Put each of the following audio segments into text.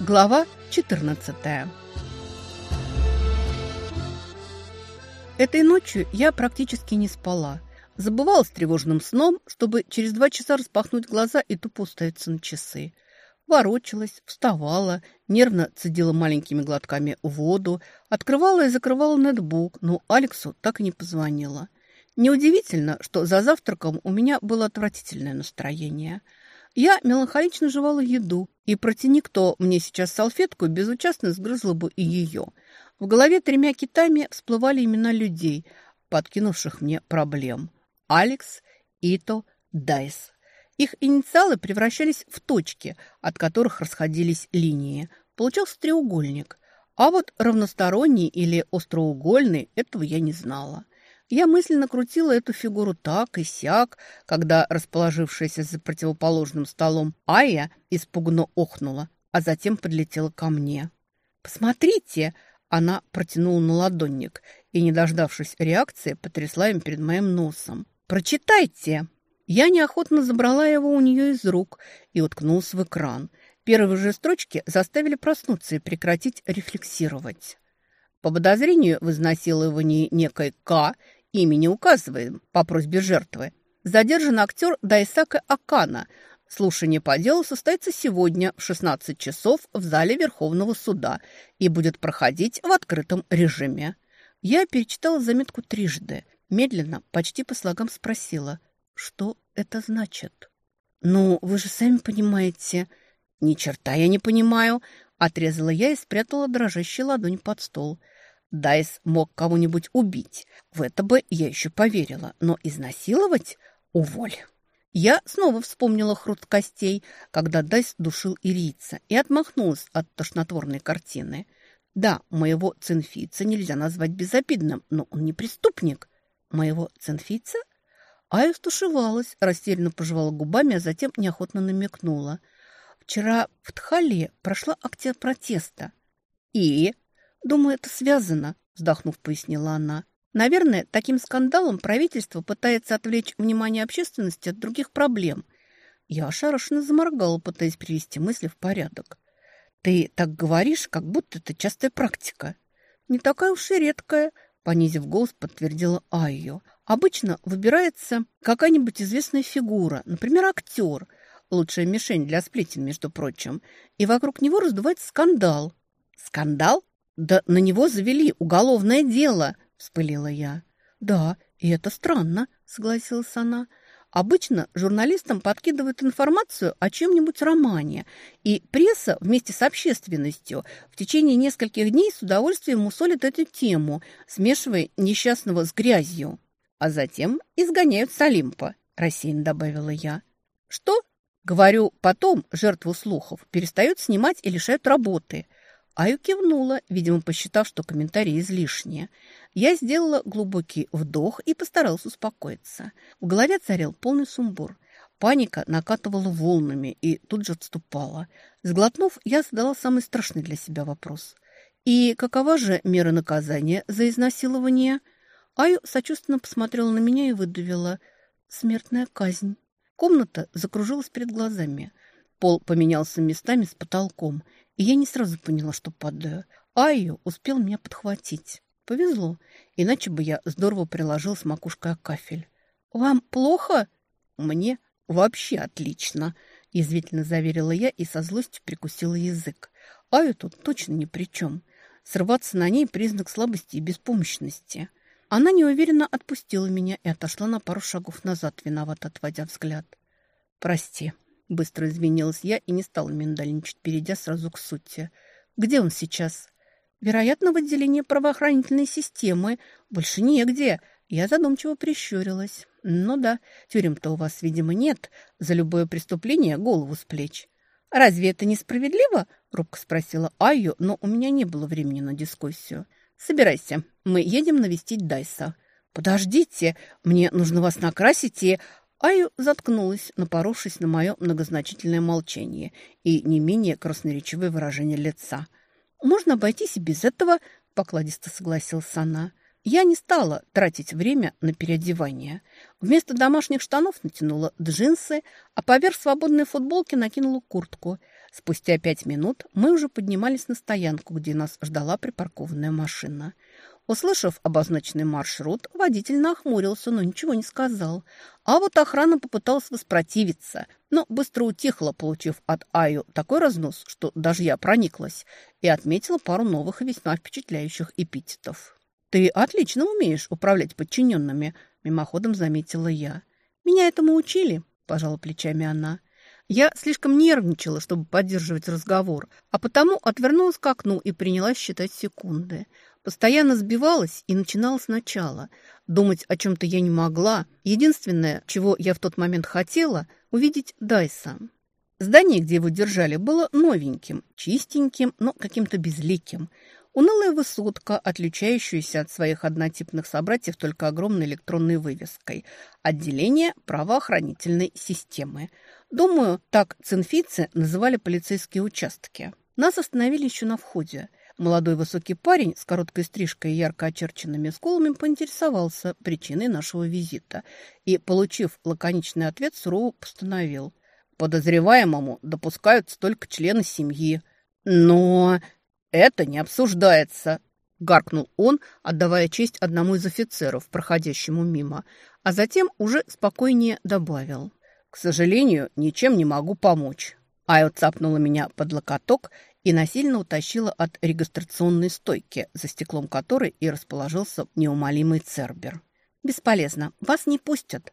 Глава 14 Этой ночью я практически не спала. Забывалась тревожным сном, чтобы через два часа распахнуть глаза и тупо уставиться на часы. Ворочалась, вставала, нервно цедила маленькими глотками воду, открывала и закрывала нетбук, но Алексу так и не позвонила. Неудивительно, что за завтраком у меня было отвратительное настроение – я меланхолично жевала еду, и протяни кто мне сейчас салфетку, безучастно сгрызла бы и ее. В голове тремя китами всплывали имена людей, подкинувших мне проблем. Алекс, Ито, Дайс. Их инициалы превращались в точки, от которых расходились линии. Получался треугольник. А вот равносторонний или остроугольный – этого я не знала. Я мысленно крутила эту фигуру так и сяк, когда расположившаяся за противоположным столом Ая испуганно охнула, а затем подлетела ко мне. «Посмотрите!» Она протянула на ладонник и, не дождавшись реакции, потрясла им перед моим носом. «Прочитайте!» Я неохотно забрала его у нее из рук и уткнулась в экран. Первые же строчки заставили проснуться и прекратить рефлексировать. По подозрению в изнасиловании некой К имя не указываем по просьбе жертвы. Задержан актер Дайсака Акана. Слушание по делу состоится сегодня в 16 часов в зале Верховного суда и будет проходить в открытом режиме. Я перечитала заметку трижды. Медленно, почти по слогам спросила, что это значит. «Ну, вы же сами понимаете». «Ни черта я не понимаю», — отрезала я и спрятала дрожащую ладонь под стол — Дайс мог кого-нибудь убить. В это бы я еще поверила. Но изнасиловать – уволь. Я снова вспомнила хруст костей, когда Дайс душил ирийца, и отмахнулась от тошнотворной картины. Да, моего цинфийца нельзя назвать безобидным, но он не преступник. Моего цинфийца? Ая стушевалась, растерянно пожевала губами, а затем неохотно намекнула. Вчера в Тхале прошла акция протеста. И «Думаю, это связано», – вздохнув, пояснила она. «Наверное, таким скандалом правительство пытается отвлечь внимание общественности от других проблем». Я ошарашенно заморгала, пытаясь привести мысли в порядок. «Ты так говоришь, как будто это частая практика». «Не такая уж и редкая», – понизив голос, подтвердила Айо. «Обычно выбирается какая-нибудь известная фигура, например, актер, лучшая мишень для сплетен, между прочим, и вокруг него раздувается скандал». «Скандал?» «Да на него завели уголовное дело!» – вспылила я. «Да, и это странно», – согласилась она. «Обычно журналистам подкидывают информацию о чем-нибудь романе, и пресса вместе с общественностью в течение нескольких дней с удовольствием усолит эту тему, смешивая несчастного с грязью. А затем изгоняют с Олимпа», – рассеянно добавила я. «Что?» Говорю, потом жертву слухов перестают снимать и лишают работы – Аю кивнула, видимо, посчитав, что комментарии излишние. Я сделала глубокий вдох и постаралась успокоиться. В голове царил полный сумбур. Паника накатывала волнами и тут же отступала. Сглотнув, я задала самый страшный для себя вопрос. «И какова же мера наказания за изнасилование?» Аю сочувственно посмотрела на меня и выдавила. «Смертная казнь». Комната закружилась перед глазами. Пол поменялся местами с потолком – и я не сразу поняла, что падаю. Айо успел меня подхватить. Повезло, иначе бы я здорово приложил с макушкой о кафель. «Вам плохо?» «Мне вообще отлично», – язвительно заверила я и со злостью прикусила язык. Айо тут точно ни при чем. Срываться на ней – признак слабости и беспомощности. Она неуверенно отпустила меня и отошла на пару шагов назад, виновато отводя взгляд. «Прости», Быстро извинилась я и не стала миндальничать, перейдя сразу к сути. «Где он сейчас?» «Вероятно, в отделении правоохранительной системы. Больше негде». Я задумчиво прищурилась. «Ну да, тюрем-то у вас, видимо, нет. За любое преступление голову с плеч». «Разве это несправедливо?» – робко спросила Айю, но у меня не было времени на дискуссию. «Собирайся, мы едем навестить Дайса». «Подождите, мне нужно вас накрасить и...» Аю заткнулась, напоровшись на мое многозначительное молчание и не менее красноречивое выражение лица. «Можно обойтись и без этого», – покладисто согласилась она. Я не стала тратить время на переодевание. Вместо домашних штанов натянула джинсы, а поверх свободной футболки накинула куртку. Спустя пять минут мы уже поднимались на стоянку, где нас ждала припаркованная машина. Услышав обозначенный маршрут, водитель нахмурился, но ничего не сказал. А вот охрана попыталась воспротивиться, но быстро утихла, получив от Аю такой разнос, что даже я прониклась, и отметила пару новых и весьма впечатляющих эпитетов. «Ты отлично умеешь управлять подчиненными», – мимоходом заметила я. «Меня этому учили», – пожала плечами она. Я слишком нервничала, чтобы поддерживать разговор, а потому отвернулась к окну и принялась считать секунды. Постоянно сбивалась и начинала сначала. Думать о чем-то я не могла. Единственное, чего я в тот момент хотела – увидеть Дайса. Здание, где его держали, было новеньким, чистеньким, но каким-то безликим – Унылая высотка, отличающаяся от своих однотипных собратьев только огромной электронной вывеской. Отделение правоохранительной системы. Думаю, так цинфийцы называли полицейские участки. Нас остановили еще на входе. Молодой высокий парень с короткой стрижкой и ярко очерченными скулами поинтересовался причиной нашего визита и, получив лаконичный ответ, сурово постановил. Подозреваемому допускаются только члены семьи. Но «Это не обсуждается», – гаркнул он, отдавая честь одному из офицеров, проходящему мимо, а затем уже спокойнее добавил. «К сожалению, ничем не могу помочь». Айо цапнула меня под локоток и насильно утащила от регистрационной стойки, за стеклом которой и расположился неумолимый Цербер. «Бесполезно, вас не пустят.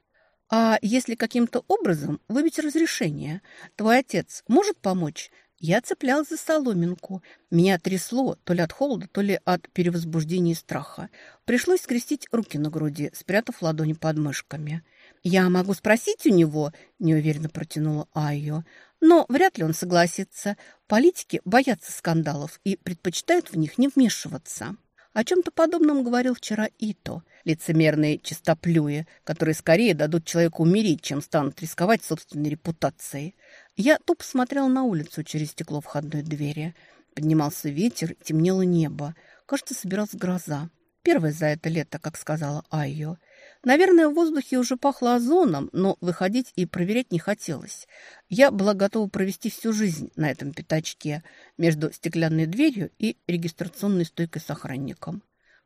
А если каким-то образом выбить разрешение, твой отец может помочь я цеплялась за соломинку. Меня трясло то ли от холода, то ли от перевозбуждения и страха. Пришлось скрестить руки на груди, спрятав ладони под мышками. «Я могу спросить у него?» – неуверенно протянула Айо. «Но вряд ли он согласится. Политики боятся скандалов и предпочитают в них не вмешиваться». О чем-то подобном говорил вчера Ито, лицемерные чистоплюи, которые скорее дадут человеку умереть, чем станут рисковать собственной репутацией. Я тупо смотрел на улицу через стекло входной двери. Поднимался ветер, темнело небо. Кажется, собиралась гроза. Первая за это лето, как сказала Айо. Наверное, в воздухе уже пахло озоном, но выходить и проверять не хотелось. Я была готова провести всю жизнь на этом пятачке между стеклянной дверью и регистрационной стойкой с охранником.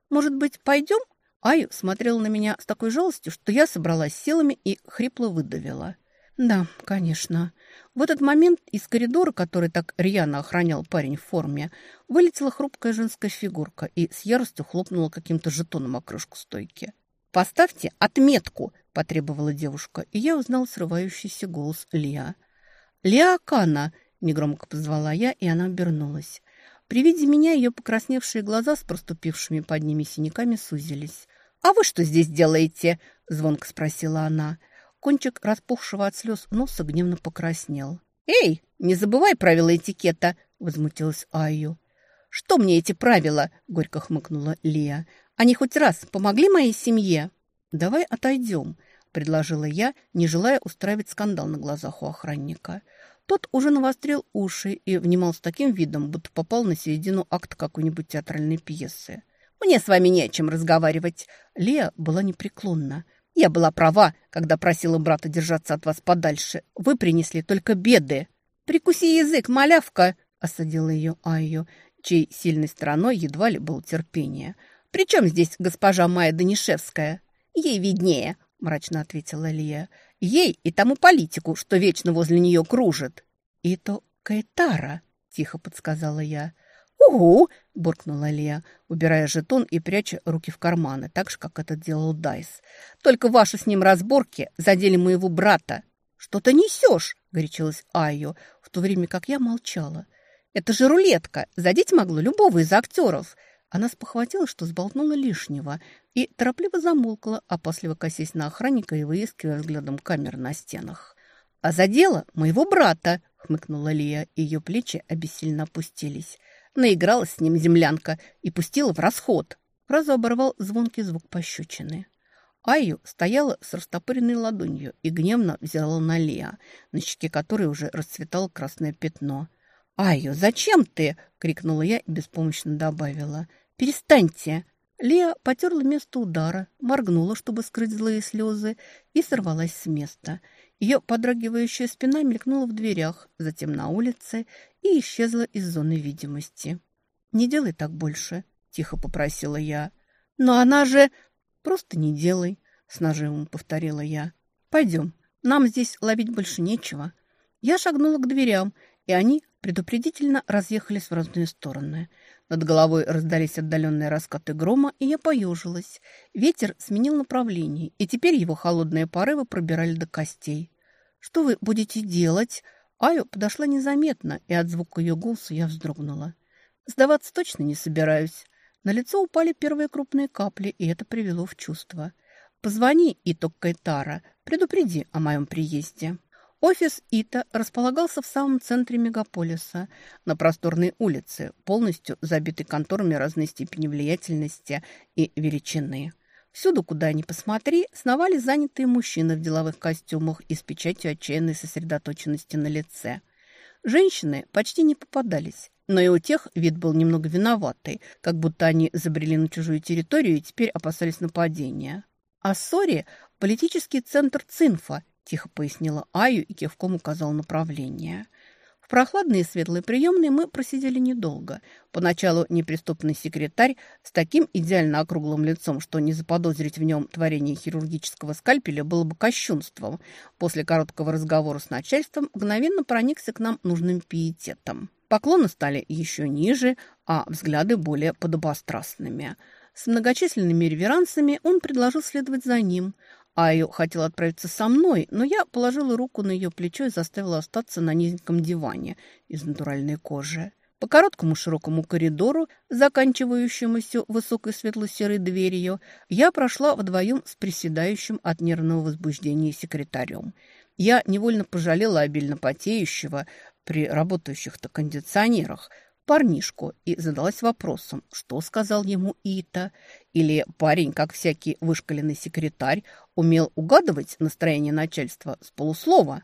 «Может быть, пойдем?» Айо смотрела на меня с такой жалостью, что я собралась силами и хрипло выдавила. «Да, конечно». В этот момент из коридора, который так рьяно охранял парень в форме, вылетела хрупкая женская фигурка и с яростью хлопнула каким-то жетоном о крышку стойки. «Поставьте отметку!» – потребовала девушка, и я узнал срывающийся голос Лиа. «Лиа Кана!» – негромко позвала я, и она обернулась. При виде меня ее покрасневшие глаза с проступившими под ними синяками сузились. «А вы что здесь делаете?» – звонко спросила она. Кончик распухшего от слез носа гневно покраснел. «Эй, не забывай правила этикета!» – возмутилась Айю. «Что мне эти правила?» – горько хмыкнула Лия. «Они хоть раз помогли моей семье?» «Давай отойдем», – предложила я, не желая устраивать скандал на глазах у охранника. Тот уже навострил уши и внимал с таким видом, будто попал на середину акта какой-нибудь театральной пьесы. «Мне с вами не о чем разговаривать!» Лия была непреклонна. Я была права, когда просила брата держаться от вас подальше. Вы принесли только беды. Прикуси язык, малявка, осадила ее Айо, чьей сильной стороной едва ли было терпение. «При чем здесь госпожа Майя Данишевская?» «Ей виднее», — мрачно ответила Лия. «Ей и тому политику, что вечно возле нее кружит». «И то Кайтара», — тихо подсказала я. «Угу!» – буркнула Лия, убирая жетон и пряча руки в карманы, так же, как это делал Дайс. «Только ваши с ним разборки задели моего брата». «Что ты несешь?» – горячилась Айо, в то время как я молчала. «Это же рулетка. Задеть могло любого из актеров». Она спохватила, что сболтнула лишнего, и торопливо замолкла, опасливо косясь на охранника и выискивая взглядом камер на стенах. «А задела моего брата!» — хмыкнула Лия, и ее плечи обессильно опустились. Наигралась с ним землянка и пустила в расход. Фразу оборвал звонкий звук пощечины. Айю стояла с растопыренной ладонью и гневно взяла на Леа, на щеке которой уже расцветало красное пятно. «Айю, зачем ты?» — крикнула я и беспомощно добавила. «Перестаньте!» Лея потерла место удара, моргнула, чтобы скрыть злые слезы, и сорвалась с места. Ее подрагивающая спина мелькнула в дверях, затем на улице и исчезла из зоны видимости. «Не делай так больше», — тихо попросила я. «Но она же...» «Просто не делай», — с нажимом повторила я. «Пойдем, нам здесь ловить больше нечего». Я шагнула к дверям, и они предупредительно разъехались в разные стороны. Над головой раздались отдаленные раскаты грома, и я поежилась. Ветер сменил направление, и теперь его холодные порывы пробирали до костей. «Что вы будете делать?» Аю подошла незаметно, и от звука ее голоса я вздрогнула. «Сдаваться точно не собираюсь». На лицо упали первые крупные капли, и это привело в чувство. «Позвони, Иток Кайтара, предупреди о моем приезде». Офис ИТа располагался в самом центре мегаполиса, на просторной улице, полностью забитой конторами разной степени влиятельности и величины. Всюду, куда ни посмотри, сновали занятые мужчины в деловых костюмах и с печатью отчаянной сосредоточенности на лице. Женщины почти не попадались, но и у тех вид был немного виноватый, как будто они забрели на чужую территорию и теперь опасались нападения. А Сори – политический центр Цинфа, тихо пояснила Аю и кивком указал направление. В прохладной и светлой мы просидели недолго. Поначалу неприступный секретарь с таким идеально округлым лицом, что не заподозрить в нем творение хирургического скальпеля было бы кощунством. После короткого разговора с начальством мгновенно проникся к нам нужным пиететом. Поклоны стали еще ниже, а взгляды более подобострастными. С многочисленными реверансами он предложил следовать за ним – Айо хотела отправиться со мной, но я положила руку на ее плечо и заставила остаться на низеньком диване из натуральной кожи. По короткому широкому коридору, заканчивающемуся высокой светло-серой дверью, я прошла вдвоем с приседающим от нервного возбуждения секретарем. Я невольно пожалела обильно потеющего при работающих-то кондиционерах – парнишку и задалась вопросом, что сказал ему Ита. Или парень, как всякий вышкаленный секретарь, умел угадывать настроение начальства с полуслова.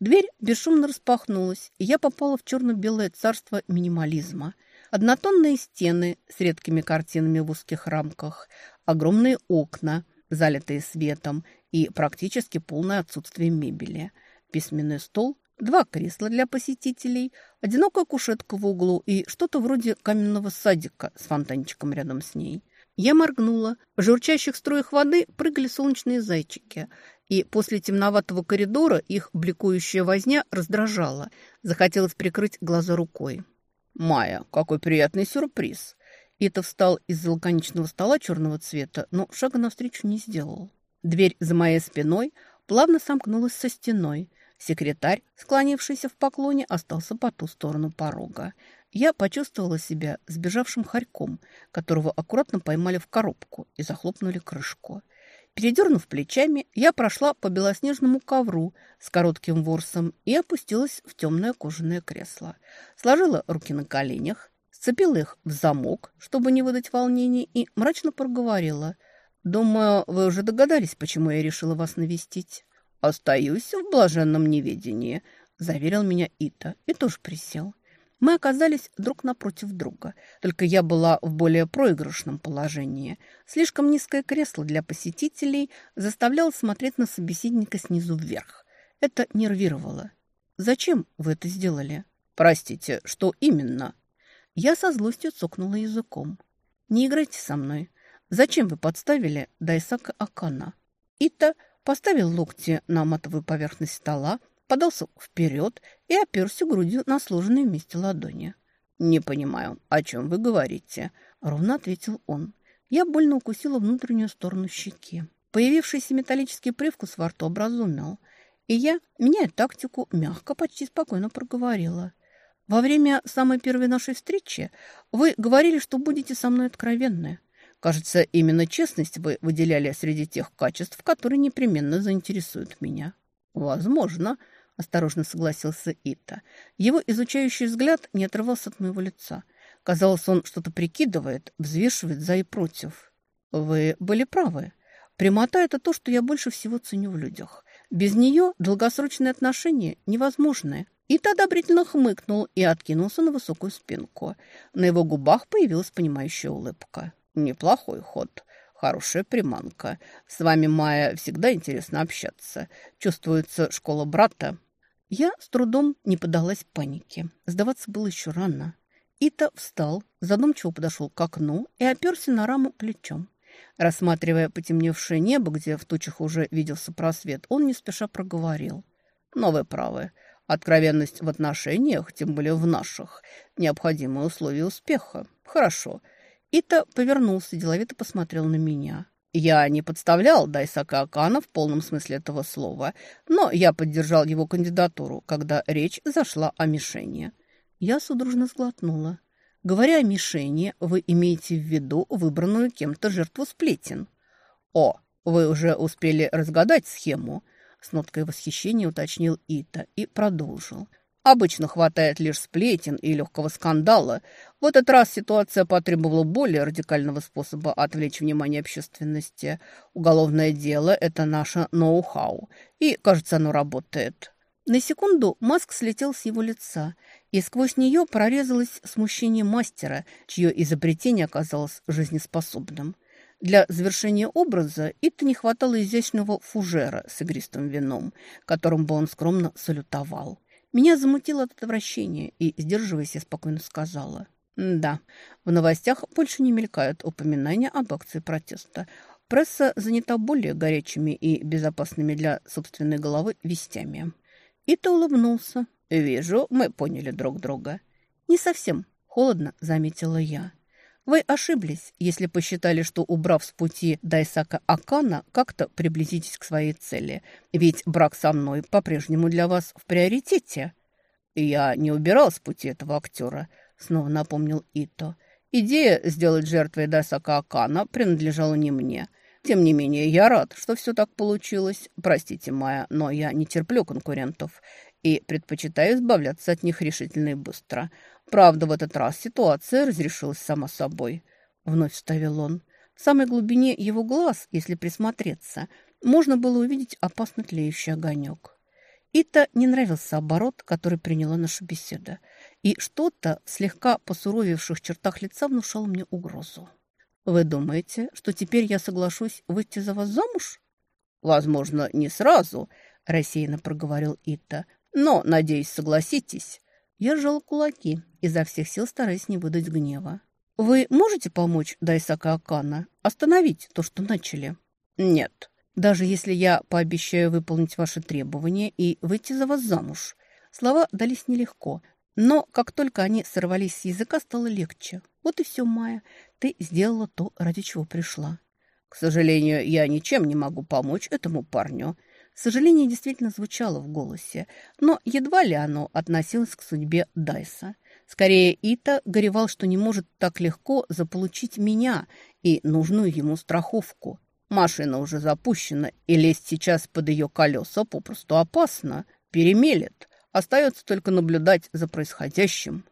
Дверь бесшумно распахнулась, и я попала в черно-белое царство минимализма. Однотонные стены с редкими картинами в узких рамках, огромные окна, залитые светом, и практически полное отсутствие мебели. Письменный стол два кресла для посетителей, одинокая кушетка в углу и что-то вроде каменного садика с фонтанчиком рядом с ней. Я моргнула. В журчащих струях воды прыгали солнечные зайчики, и после темноватого коридора их бликующая возня раздражала. Захотелось прикрыть глаза рукой. «Майя, какой приятный сюрприз!» Ито встал из-за лаконичного стола черного цвета, но шага навстречу не сделал. Дверь за моей спиной плавно сомкнулась со стеной – Секретарь, склонившийся в поклоне, остался по ту сторону порога. Я почувствовала себя сбежавшим хорьком, которого аккуратно поймали в коробку и захлопнули крышку. Передернув плечами, я прошла по белоснежному ковру с коротким ворсом и опустилась в темное кожаное кресло. Сложила руки на коленях, сцепила их в замок, чтобы не выдать волнений, и мрачно проговорила. «Думаю, вы уже догадались, почему я решила вас навестить». «Остаюсь в блаженном неведении», – заверил меня Ита и тоже присел. Мы оказались друг напротив друга, только я была в более проигрышном положении. Слишком низкое кресло для посетителей заставляло смотреть на собеседника снизу вверх. Это нервировало. «Зачем вы это сделали?» «Простите, что именно?» Я со злостью цокнула языком. «Не играйте со мной. Зачем вы подставили Дайсака Акана?» Ита поставил локти на матовую поверхность стола, подался вперед и оперся грудью на сложенные вместе ладони. «Не понимаю, о чем вы говорите?» — ровно ответил он. Я больно укусила внутреннюю сторону щеки. Появившийся металлический привкус во рту образумил. И я, меняя тактику, мягко, почти спокойно проговорила. «Во время самой первой нашей встречи вы говорили, что будете со мной откровенны. Кажется, именно честность вы выделяли среди тех качеств, которые непременно заинтересуют меня. Возможно, осторожно согласился Ита. Его изучающий взгляд не отрывался от моего лица. Казалось, он что-то прикидывает, взвешивает за и против. Вы были правы. Прямота – это то, что я больше всего ценю в людях. Без нее долгосрочные отношения невозможны. Ит одобрительно хмыкнул и откинулся на высокую спинку. На его губах появилась понимающая улыбка. «Неплохой ход. Хорошая приманка. С вами, Майя, всегда интересно общаться. Чувствуется школа брата». Я с трудом не подалась панике. Сдаваться было еще рано. Ита встал, задумчиво подошел к окну и оперся на раму плечом. Рассматривая потемневшее небо, где в тучах уже виделся просвет, он не спеша проговорил. «Новые правы. Откровенность в отношениях, тем более в наших, необходимое условие успеха. Хорошо. Ита повернулся, деловито посмотрел на меня. Я не подставлял Дайсака Акана в полном смысле этого слова, но я поддержал его кандидатуру, когда речь зашла о мишени. Я судорожно сглотнула. Говоря о мишени, вы имеете в виду выбранную кем-то жертву сплетен. О, вы уже успели разгадать схему. С ноткой восхищения уточнил Ита и продолжил. Обычно хватает лишь сплетен и легкого скандала. В этот раз ситуация потребовала более радикального способа отвлечь внимание общественности. Уголовное дело – это наше ноу-хау, и, кажется, оно работает. На секунду маск слетел с его лица, и сквозь нее прорезалось смущение мастера, чье изобретение оказалось жизнеспособным. Для завершения образа Итта не хватало изящного фужера с игристым вином, которым бы он скромно салютовал. Меня замутило от отвращения, и, сдерживаясь, я спокойно сказала. «Да, в новостях больше не мелькают упоминания об акции протеста. Пресса занята более горячими и безопасными для собственной головы вестями». Итта улыбнулся. «Вижу, мы поняли друг друга». «Не совсем», — холодно заметила я. Вы ошиблись, если посчитали, что, убрав с пути Дайсака Акана, как-то приблизитесь к своей цели. Ведь брак со мной по-прежнему для вас в приоритете. Я не убирал с пути этого актера, снова напомнил Ито. Идея сделать жертвой Дайсака Акана принадлежала не мне. Тем не менее, я рад, что все так получилось. Простите, Майя, но я не терплю конкурентов и предпочитаю избавляться от них решительно и быстро. Правда, в этот раз ситуация разрешилась сама собой. Вновь вставил он. В самой глубине его глаз, если присмотреться, можно было увидеть опасно тлеющий огонек. Ита не нравился оборот, который приняла наша беседа, и что-то в слегка посуровевших чертах лица внушало мне угрозу. «Вы думаете, что теперь я соглашусь выйти за вас замуж?» «Возможно, не сразу», – рассеянно проговорил Ита. «Но, надеюсь, согласитесь». Я сжал кулаки, изо всех сил стараясь не выдать гнева. «Вы можете помочь Дайсака Акана остановить то, что начали?» «Нет. Даже если я пообещаю выполнить ваши требования и выйти за вас замуж». Слова дались нелегко, но как только они сорвались с языка, стало легче. «Вот и все, Майя. Ты сделала то, ради чего пришла». «К сожалению, я ничем не могу помочь этому парню». Сожаление действительно звучало в голосе, но едва ли оно относилось к судьбе Дайса. Скорее, Ита горевал, что не может так легко заполучить меня и нужную ему страховку. Машина уже запущена, и лезть сейчас под ее колеса попросту опасно. Перемелет. Остается только наблюдать за происходящим.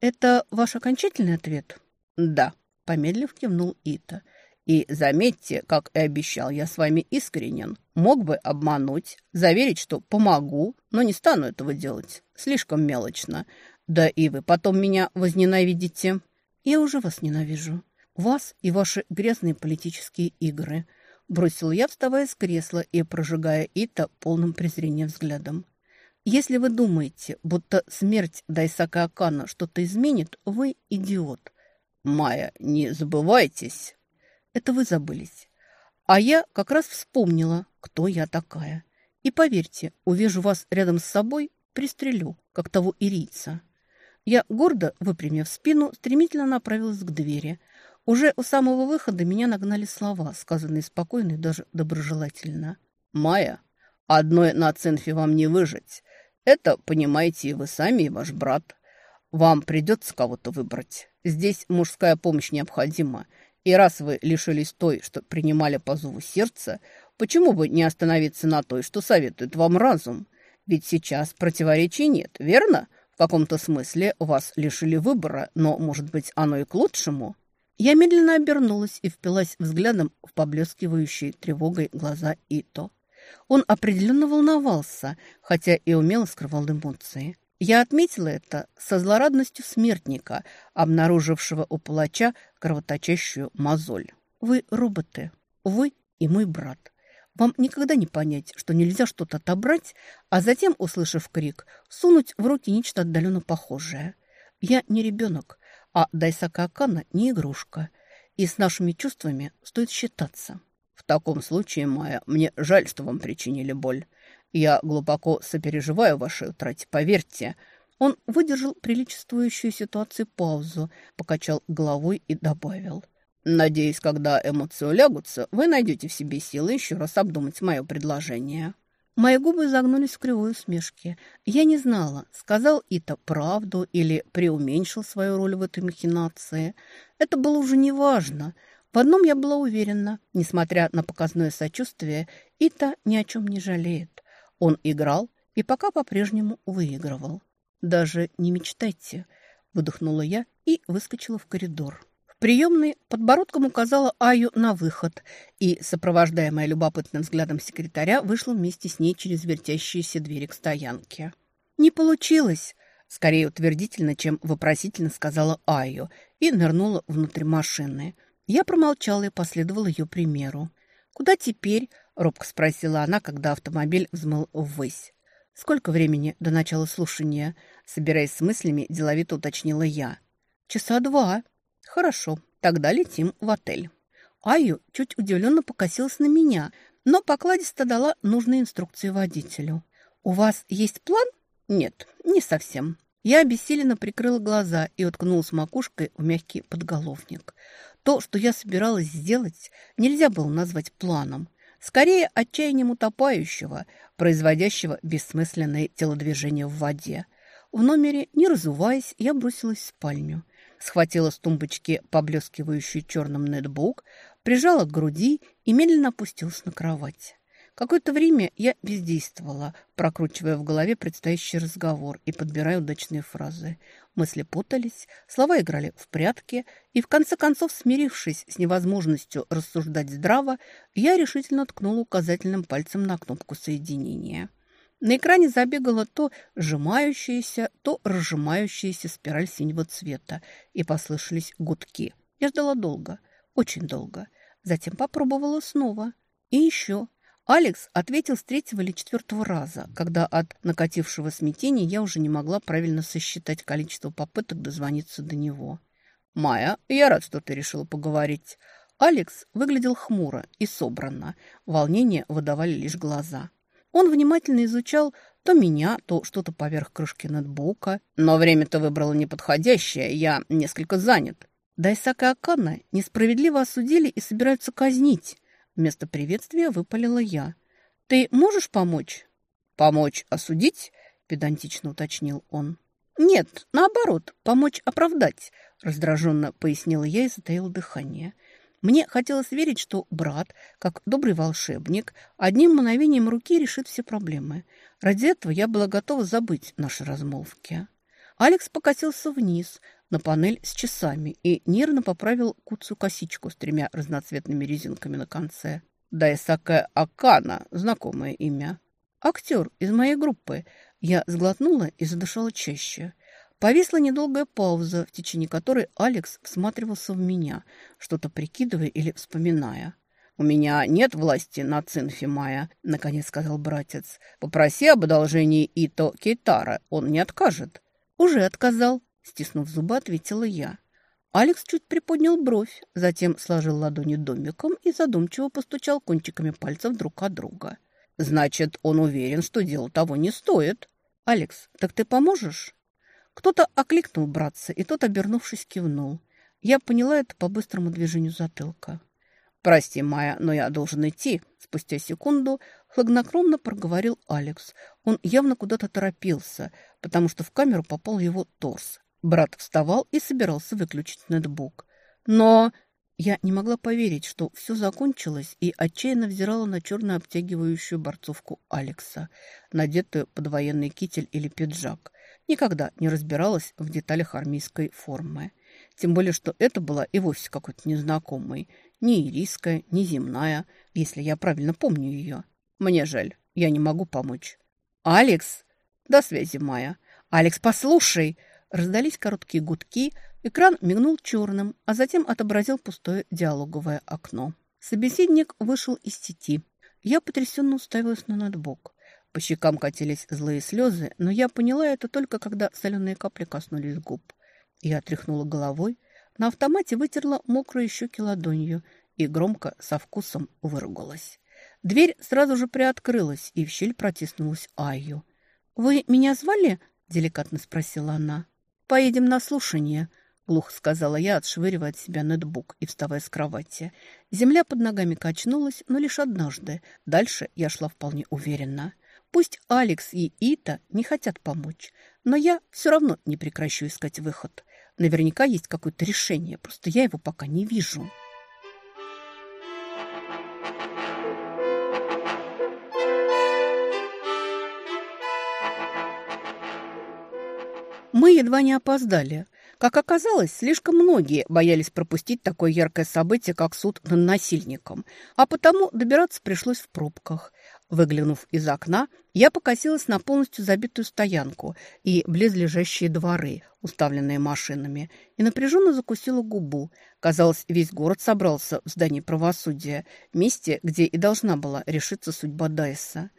«Это ваш окончательный ответ?» «Да», — помедлив кивнул Ита. И заметьте, как и обещал, я с вами искренен. Мог бы обмануть, заверить, что помогу, но не стану этого делать. Слишком мелочно. Да и вы потом меня возненавидите. Я уже вас ненавижу. Вас и ваши грязные политические игры. Бросил я, вставая с кресла и прожигая Ита полным презрением взглядом. Если вы думаете, будто смерть Дайсака Акана что-то изменит, вы идиот. Майя, не забывайтесь. Это вы забылись. А я как раз вспомнила, кто я такая. И поверьте, увижу вас рядом с собой, пристрелю, как того ирийца. Я гордо, выпрямив спину, стремительно направилась к двери. Уже у самого выхода меня нагнали слова, сказанные спокойно и даже доброжелательно. «Майя, одной на ценфе вам не выжить. Это, понимаете, и вы сами, и ваш брат. Вам придется кого-то выбрать. Здесь мужская помощь необходима, и раз вы лишились той, что принимали по зову сердца, почему бы не остановиться на той, что советует вам разум? Ведь сейчас противоречий нет, верно? В каком-то смысле вас лишили выбора, но, может быть, оно и к лучшему?» Я медленно обернулась и впилась взглядом в поблескивающие тревогой глаза Ито. Он определенно волновался, хотя и умело скрывал эмоции. Я отметила это со злорадностью смертника, обнаружившего у палача кровоточащую мозоль. Вы роботы. Вы и мой брат. Вам никогда не понять, что нельзя что-то отобрать, а затем, услышав крик, сунуть в руки нечто отдаленно похожее. Я не ребенок, а Дайсака Акана не игрушка. И с нашими чувствами стоит считаться. В таком случае, Майя, мне жаль, что вам причинили боль. Я глубоко сопереживаю вашей утрате, поверьте. Он выдержал приличествующую ситуацию паузу, покачал головой и добавил. Надеюсь, когда эмоции улягутся, вы найдете в себе силы еще раз обдумать мое предложение. Мои губы загнулись в кривой усмешке. Я не знала, сказал Ита правду или преуменьшил свою роль в этой махинации. Это было уже неважно. В одном я была уверена. Несмотря на показное сочувствие, Ита ни о чем не жалеет. Он играл и пока по-прежнему выигрывал. «Даже не мечтайте», – выдохнула я и выскочила в коридор. В приемной подбородком указала Аю на выход и, сопровождаемая любопытным взглядом секретаря, вышла вместе с ней через вертящиеся двери к стоянке. «Не получилось», – скорее утвердительно, чем вопросительно сказала Аю и нырнула внутрь машины. Я промолчала и последовала ее примеру. «Куда теперь?» – робко спросила она, когда автомобиль взмыл ввысь. «Сколько времени до начала слушания?» Собираясь с мыслями, деловито уточнила я. «Часа два». «Хорошо, тогда летим в отель». Аю чуть удивленно покосилась на меня, но покладисто дала нужные инструкции водителю. «У вас есть план?» «Нет, не совсем». Я обессиленно прикрыла глаза и уткнулась макушкой в мягкий подголовник. То, что я собиралась сделать, нельзя было назвать планом. Скорее, отчаянием утопающего, производящего бессмысленные телодвижения в воде. В номере, не разуваясь, я бросилась в спальню. Схватила с тумбочки поблескивающий черным нетбук, прижала к груди и медленно опустилась на кровать. Какое-то время я бездействовала, прокручивая в голове предстоящий разговор и подбирая удачные фразы. Мысли путались, слова играли в прятки, и в конце концов, смирившись с невозможностью рассуждать здраво, я решительно ткнула указательным пальцем на кнопку соединения. На экране забегала то сжимающаяся, то разжимающаяся спираль синего цвета, и послышались гудки. Я ждала долго, очень долго. Затем попробовала снова. И еще. Алекс ответил с третьего или четвертого раза, когда от накатившего смятения я уже не могла правильно сосчитать количество попыток дозвониться до него. «Майя, я рад, что ты решила поговорить». Алекс выглядел хмуро и собранно. Волнение выдавали лишь глаза. Он внимательно изучал то меня, то что-то поверх крышки ноутбука. «Но время-то выбрало неподходящее, я несколько занят». Дайсака Акана несправедливо осудили и собираются казнить. Вместо приветствия выпалила я. «Ты можешь помочь?» «Помочь осудить?» – педантично уточнил он. «Нет, наоборот, помочь оправдать», – раздраженно пояснила я и затаила дыхание. Мне хотелось верить, что брат, как добрый волшебник, одним мгновением руки решит все проблемы. Ради этого я была готова забыть наши размолвки. Алекс покатился вниз, на панель с часами и нервно поправил куцую косичку с тремя разноцветными резинками на конце. Дайсаке Акана, знакомое имя. Актер из моей группы. Я сглотнула и задышала чаще. Повисла недолгая пауза, в течение которой Алекс всматривался в меня, что-то прикидывая или вспоминая. «У меня нет власти над Цинфи Майя», — наконец сказал братец. «Попроси об одолжении Ито Кейтара, он не откажет». «Уже отказал», Стиснув зубы, ответила я. Алекс чуть приподнял бровь, затем сложил ладони домиком и задумчиво постучал кончиками пальцев друг от друга. «Значит, он уверен, что дело того не стоит». «Алекс, так ты поможешь?» Кто-то окликнул братца, и тот, обернувшись, кивнул. Я поняла это по быстрому движению затылка. «Прости, Майя, но я должен идти». Спустя секунду хладнокровно проговорил Алекс. Он явно куда-то торопился, потому что в камеру попал его торс. Брат вставал и собирался выключить ноутбук. Но я не могла поверить, что все закончилось, и отчаянно взирала на черную обтягивающую борцовку Алекса, надетую под военный китель или пиджак. Никогда не разбиралась в деталях армейской формы. Тем более, что это была и вовсе какой-то незнакомый. Ни ирийская, ни земная, если я правильно помню ее. Мне жаль, я не могу помочь. «Алекс!» «До связи, Майя!» «Алекс, послушай!» Раздались короткие гудки, экран мигнул черным, а затем отобразил пустое диалоговое окно. Собеседник вышел из сети. Я потрясенно уставилась на ноутбук. По щекам катились злые слезы, но я поняла это только, когда соленые капли коснулись губ. Я отряхнула головой, на автомате вытерла мокрые щеки ладонью и громко, со вкусом выругалась. Дверь сразу же приоткрылась, и в щель протиснулась Айю. «Вы меня звали?» – деликатно спросила она. «Поедем на слушание», – глухо сказала я, отшвыривая от себя ноутбук и вставая с кровати. Земля под ногами качнулась, но лишь однажды. Дальше я шла вполне уверенно. Пусть Алекс и Ита не хотят помочь, но я все равно не прекращу искать выход. Наверняка есть какое-то решение, просто я его пока не вижу». Мы едва не опоздали. Как оказалось, слишком многие боялись пропустить такое яркое событие, как суд над насильником, а потому добираться пришлось в пробках. Выглянув из окна, я покосилась на полностью забитую стоянку и близлежащие дворы, уставленные машинами, и напряженно закусила губу. Казалось, весь город собрался в здании правосудия, месте, где и должна была решиться судьба Дайса.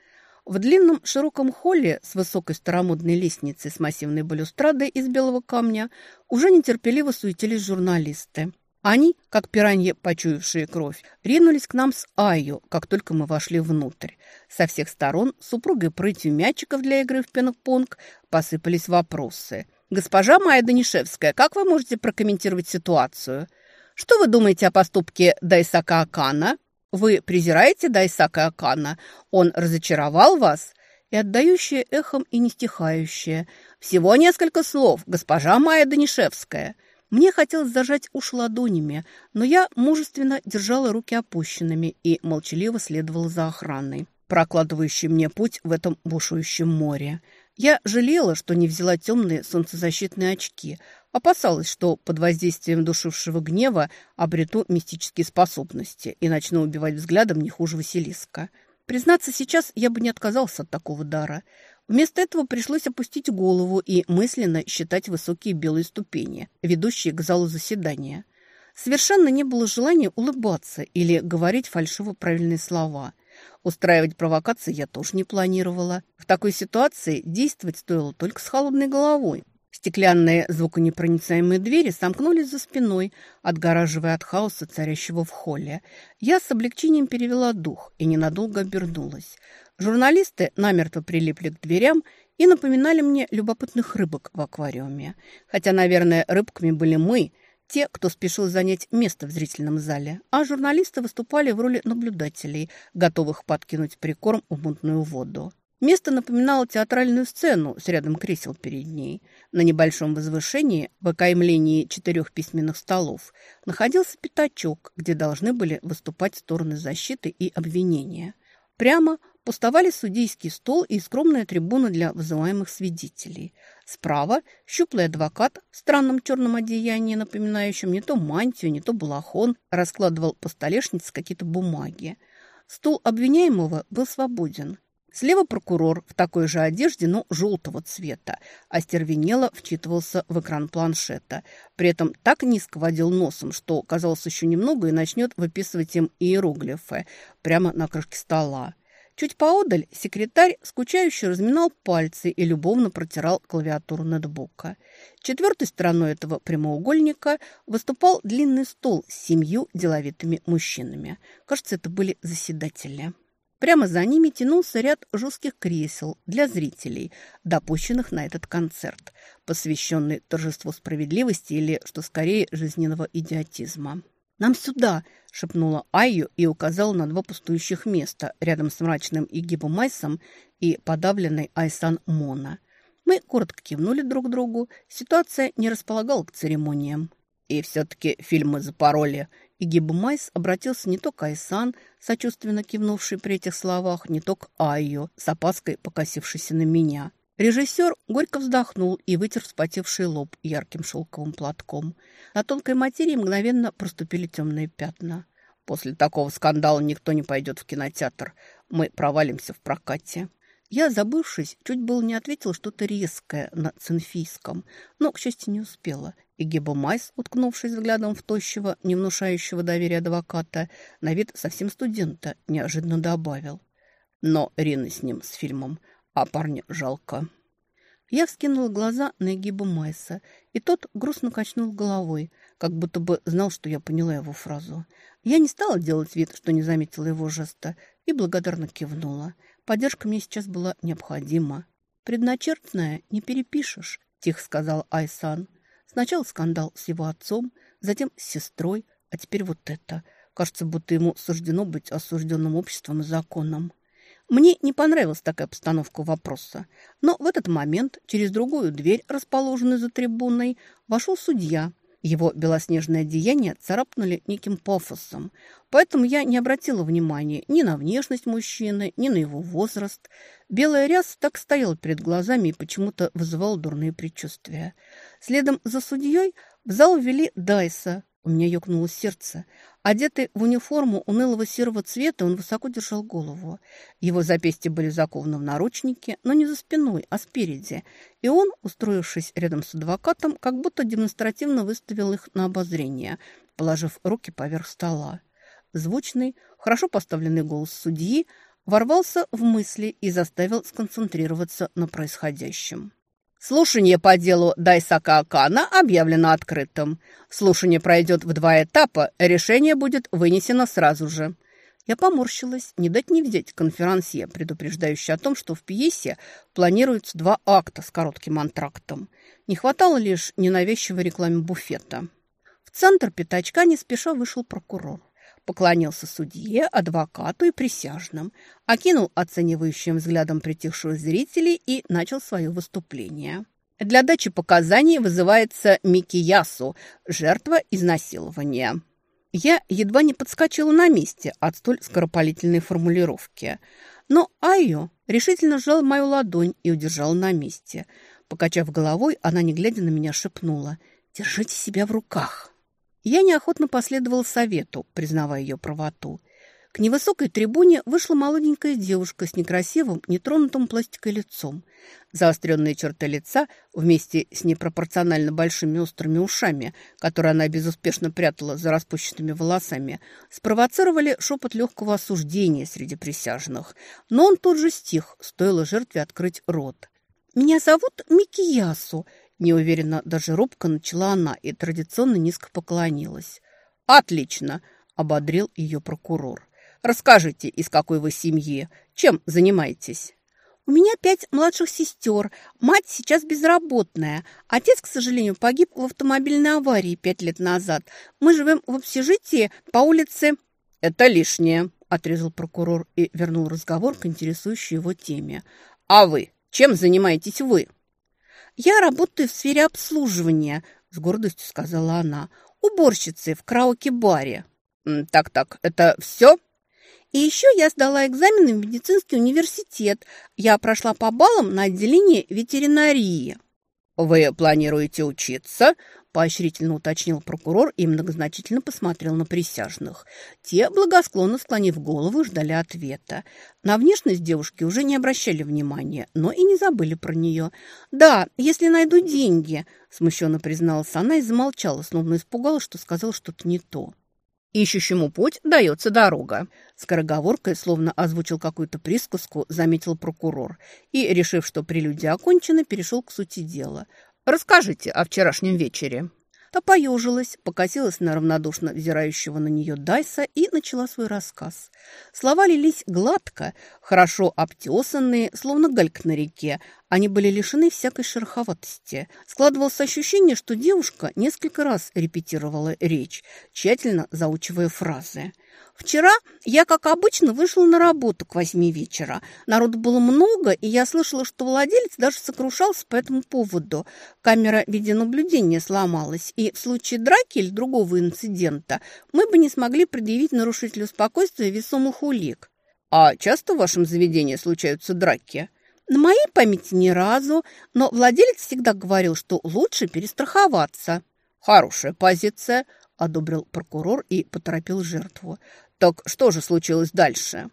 В длинном широком холле с высокой старомодной лестницей с массивной балюстрадой из белого камня уже нетерпеливо суетились журналисты. Они, как пираньи, почуявшие кровь, ринулись к нам с Айо, как только мы вошли внутрь. Со всех сторон супругой прытью мячиков для игры в пинг-понг посыпались вопросы. «Госпожа Майя Данишевская, как вы можете прокомментировать ситуацию? Что вы думаете о поступке Дайсака Акана?» Вы презираете Дайсака Акана? Он разочаровал вас?» И отдающее эхом и не стихающее. «Всего несколько слов, госпожа Майя Данишевская». Мне хотелось зажать уши ладонями, но я мужественно держала руки опущенными и молчаливо следовала за охраной, прокладывающей мне путь в этом бушующем море. Я жалела, что не взяла темные солнцезащитные очки, Опасалась, что под воздействием душившего гнева обрету мистические способности и начну убивать взглядом не хуже Василиска. Признаться, сейчас я бы не отказался от такого дара. Вместо этого пришлось опустить голову и мысленно считать высокие белые ступени, ведущие к залу заседания. Совершенно не было желания улыбаться или говорить фальшиво правильные слова. Устраивать провокации я тоже не планировала. В такой ситуации действовать стоило только с холодной головой. Стеклянные звуконепроницаемые двери сомкнулись за спиной, отгораживая от хаоса, царящего в холле. Я с облегчением перевела дух и ненадолго обернулась. Журналисты намертво прилипли к дверям и напоминали мне любопытных рыбок в аквариуме. Хотя, наверное, рыбками были мы, те, кто спешил занять место в зрительном зале, а журналисты выступали в роли наблюдателей, готовых подкинуть прикорм в мутную воду. Место напоминало театральную сцену с рядом кресел перед ней. На небольшом возвышении, в окаймлении четырех письменных столов, находился пятачок, где должны были выступать стороны защиты и обвинения. Прямо пустовали судейский стол и скромная трибуна для вызываемых свидетелей. Справа щуплый адвокат в странном черном одеянии, напоминающем не то мантию, не то балахон, раскладывал по столешнице какие-то бумаги. Стул обвиняемого был свободен. Слева прокурор в такой же одежде, но желтого цвета, остервенело вчитывался в экран планшета. При этом так низко водил носом, что, казалось, еще немного и начнет выписывать им иероглифы прямо на крышке стола. Чуть поодаль секретарь скучающе разминал пальцы и любовно протирал клавиатуру ноутбука. Четвертой стороной этого прямоугольника выступал длинный стол с семью деловитыми мужчинами. Кажется, это были заседатели. Прямо за ними тянулся ряд жестких кресел для зрителей, допущенных на этот концерт, посвященный торжеству справедливости или, что скорее, жизненного идиотизма. «Нам сюда!» – шепнула Айю и указала на два пустующих места рядом с мрачным Игибу Майсом и подавленной Айсан Мона. Мы коротко кивнули друг другу. Ситуация не располагала к церемониям. И все-таки фильмы запороли – и Гибмайс обратился не то к Айсан, сочувственно кивнувший при этих словах, не то к Айо, с опаской покосившейся на меня. Режиссер горько вздохнул и вытер вспотевший лоб ярким шелковым платком. На тонкой материи мгновенно проступили темные пятна. После такого скандала никто не пойдет в кинотеатр. Мы провалимся в прокате. Я, забывшись, чуть было не ответила что-то резкое на цинфийском, но, к счастью, не успела. И Геба Майс, уткнувшись взглядом в тощего, не внушающего доверия адвоката, на вид совсем студента, неожиданно добавил. Но Рины с ним, с фильмом, а парня жалко. Я вскинула глаза на Эгиба Майса, и тот грустно качнул головой, как будто бы знал, что я поняла его фразу. Я не стала делать вид, что не заметила его жеста, и благодарно кивнула. Поддержка мне сейчас была необходима. «Предначертанное не перепишешь», – тихо сказал Айсан. Сначала скандал с его отцом, затем с сестрой, а теперь вот это. Кажется, будто ему суждено быть осужденным обществом и законом. Мне не понравилась такая постановка вопроса, но в этот момент через другую дверь, расположенную за трибуной, вошел судья. Его белоснежное одеяние царапнули неким пафосом, поэтому я не обратила внимания ни на внешность мужчины, ни на его возраст. Белая ряса так стояла перед глазами и почему-то вызывала дурные предчувствия. Следом за судьей в зал ввели Дайса, у меня ёкнуло сердце. Одетый в униформу унылого серого цвета, он высоко держал голову. Его запястья были закованы в наручники, но не за спиной, а спереди. И он, устроившись рядом с адвокатом, как будто демонстративно выставил их на обозрение, положив руки поверх стола. Звучный, хорошо поставленный голос судьи ворвался в мысли и заставил сконцентрироваться на происходящем. Слушание по делу Дайсака Акана объявлено открытым. Слушание пройдет в два этапа, решение будет вынесено сразу же. Я поморщилась, не дать не взять конферансье, предупреждающий о том, что в пьесе планируется два акта с коротким антрактом. Не хватало лишь ненавязчивой рекламы буфета. В центр пятачка не спеша вышел прокурор поклонился судье, адвокату и присяжным, окинул оценивающим взглядом притихших зрителей и начал свое выступление. Для дачи показаний вызывается Микиясу, жертва изнасилования. Я едва не подскочила на месте от столь скоропалительной формулировки. Но Айо решительно сжал мою ладонь и удержал на месте. Покачав головой, она, не глядя на меня, шепнула «Держите себя в руках». Я неохотно последовал совету, признавая ее правоту. К невысокой трибуне вышла молоденькая девушка с некрасивым, нетронутым пластикой лицом. Заостренные черты лица вместе с непропорционально большими острыми ушами, которые она безуспешно прятала за распущенными волосами, спровоцировали шепот легкого осуждения среди присяжных. Но он тут же стих, стоило жертве открыть рот. «Меня зовут Микиясу», Неуверенно, даже робко начала она и традиционно низко поклонилась. «Отлично!» – ободрил ее прокурор. «Расскажите, из какой вы семьи? Чем занимаетесь?» «У меня пять младших сестер. Мать сейчас безработная. Отец, к сожалению, погиб в автомобильной аварии пять лет назад. Мы живем в общежитии по улице...» «Это лишнее», – отрезал прокурор и вернул разговор к интересующей его теме. «А вы? Чем занимаетесь вы?» «Я работаю в сфере обслуживания», – с гордостью сказала она. «Уборщицей в караоке-баре». «Так-так, это все?» И еще я сдала экзамены в медицинский университет. Я прошла по баллам на отделение ветеринарии. «Вы планируете учиться?» Поощрительно уточнил прокурор и многозначительно посмотрел на присяжных. Те, благосклонно склонив голову, ждали ответа. На внешность девушки уже не обращали внимания, но и не забыли про нее. «Да, если найду деньги», – смущенно призналась она и замолчала, словно испугалась, что сказала что-то не то. «Ищущему путь дается дорога», – скороговоркой, словно озвучил какую-то присказку, заметил прокурор и, решив, что прелюдия окончена, перешел к сути дела. Расскажите о вчерашнем вечере». Та поежилась, покосилась на равнодушно взирающего на нее Дайса и начала свой рассказ. Слова лились гладко, хорошо обтесанные, словно гальк на реке. Они были лишены всякой шероховатости. Складывалось ощущение, что девушка несколько раз репетировала речь, тщательно заучивая фразы. Вчера я, как обычно, вышла на работу к восьми вечера. Народу было много, и я слышала, что владелец даже сокрушался по этому поводу. Камера видеонаблюдения сломалась, и в случае драки или другого инцидента мы бы не смогли предъявить нарушителю спокойствия весомых улик. «А часто в вашем заведении случаются драки?» На моей памяти ни разу, но владелец всегда говорил, что лучше перестраховаться. Хорошая позиция, одобрил прокурор и поторопил жертву. Так что же случилось дальше?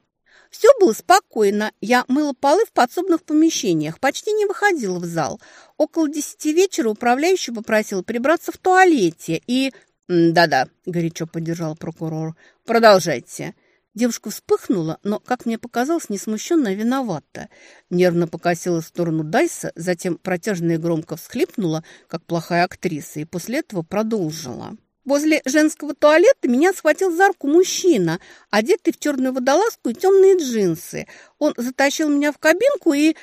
Все было спокойно. Я мыла полы в подсобных помещениях, почти не выходила в зал. Около десяти вечера управляющий попросил прибраться в туалете и... «Да-да», – горячо поддержал прокурор. «Продолжайте». Девушка вспыхнула, но, как мне показалось, не смущенно, а виновата. Нервно покосила в сторону Дайса, затем протяжно и громко всхлипнула, как плохая актриса, и после этого продолжила. Возле женского туалета меня схватил за руку мужчина, одетый в черную водолазку и темные джинсы. Он затащил меня в кабинку и...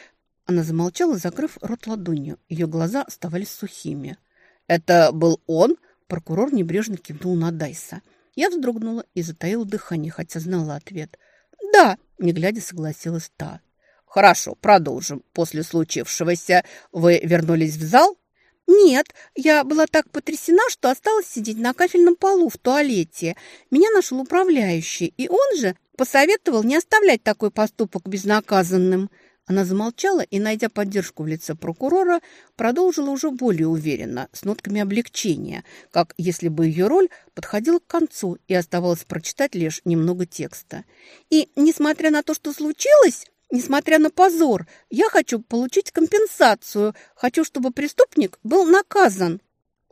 Она замолчала, закрыв рот ладонью. Ее глаза оставались сухими. «Это был он?» Прокурор небрежно кивнул на Дайса. Я вздрогнула и затаила дыхание, хотя знала ответ. «Да», — не глядя согласилась та. «Хорошо, продолжим. После случившегося вы вернулись в зал?» «Нет, я была так потрясена, что осталась сидеть на кафельном полу в туалете. Меня нашел управляющий, и он же посоветовал не оставлять такой поступок безнаказанным». Она замолчала и, найдя поддержку в лице прокурора, продолжила уже более уверенно, с нотками облегчения, как если бы ее роль подходила к концу и оставалось прочитать лишь немного текста. «И, несмотря на то, что случилось, несмотря на позор, я хочу получить компенсацию, хочу, чтобы преступник был наказан».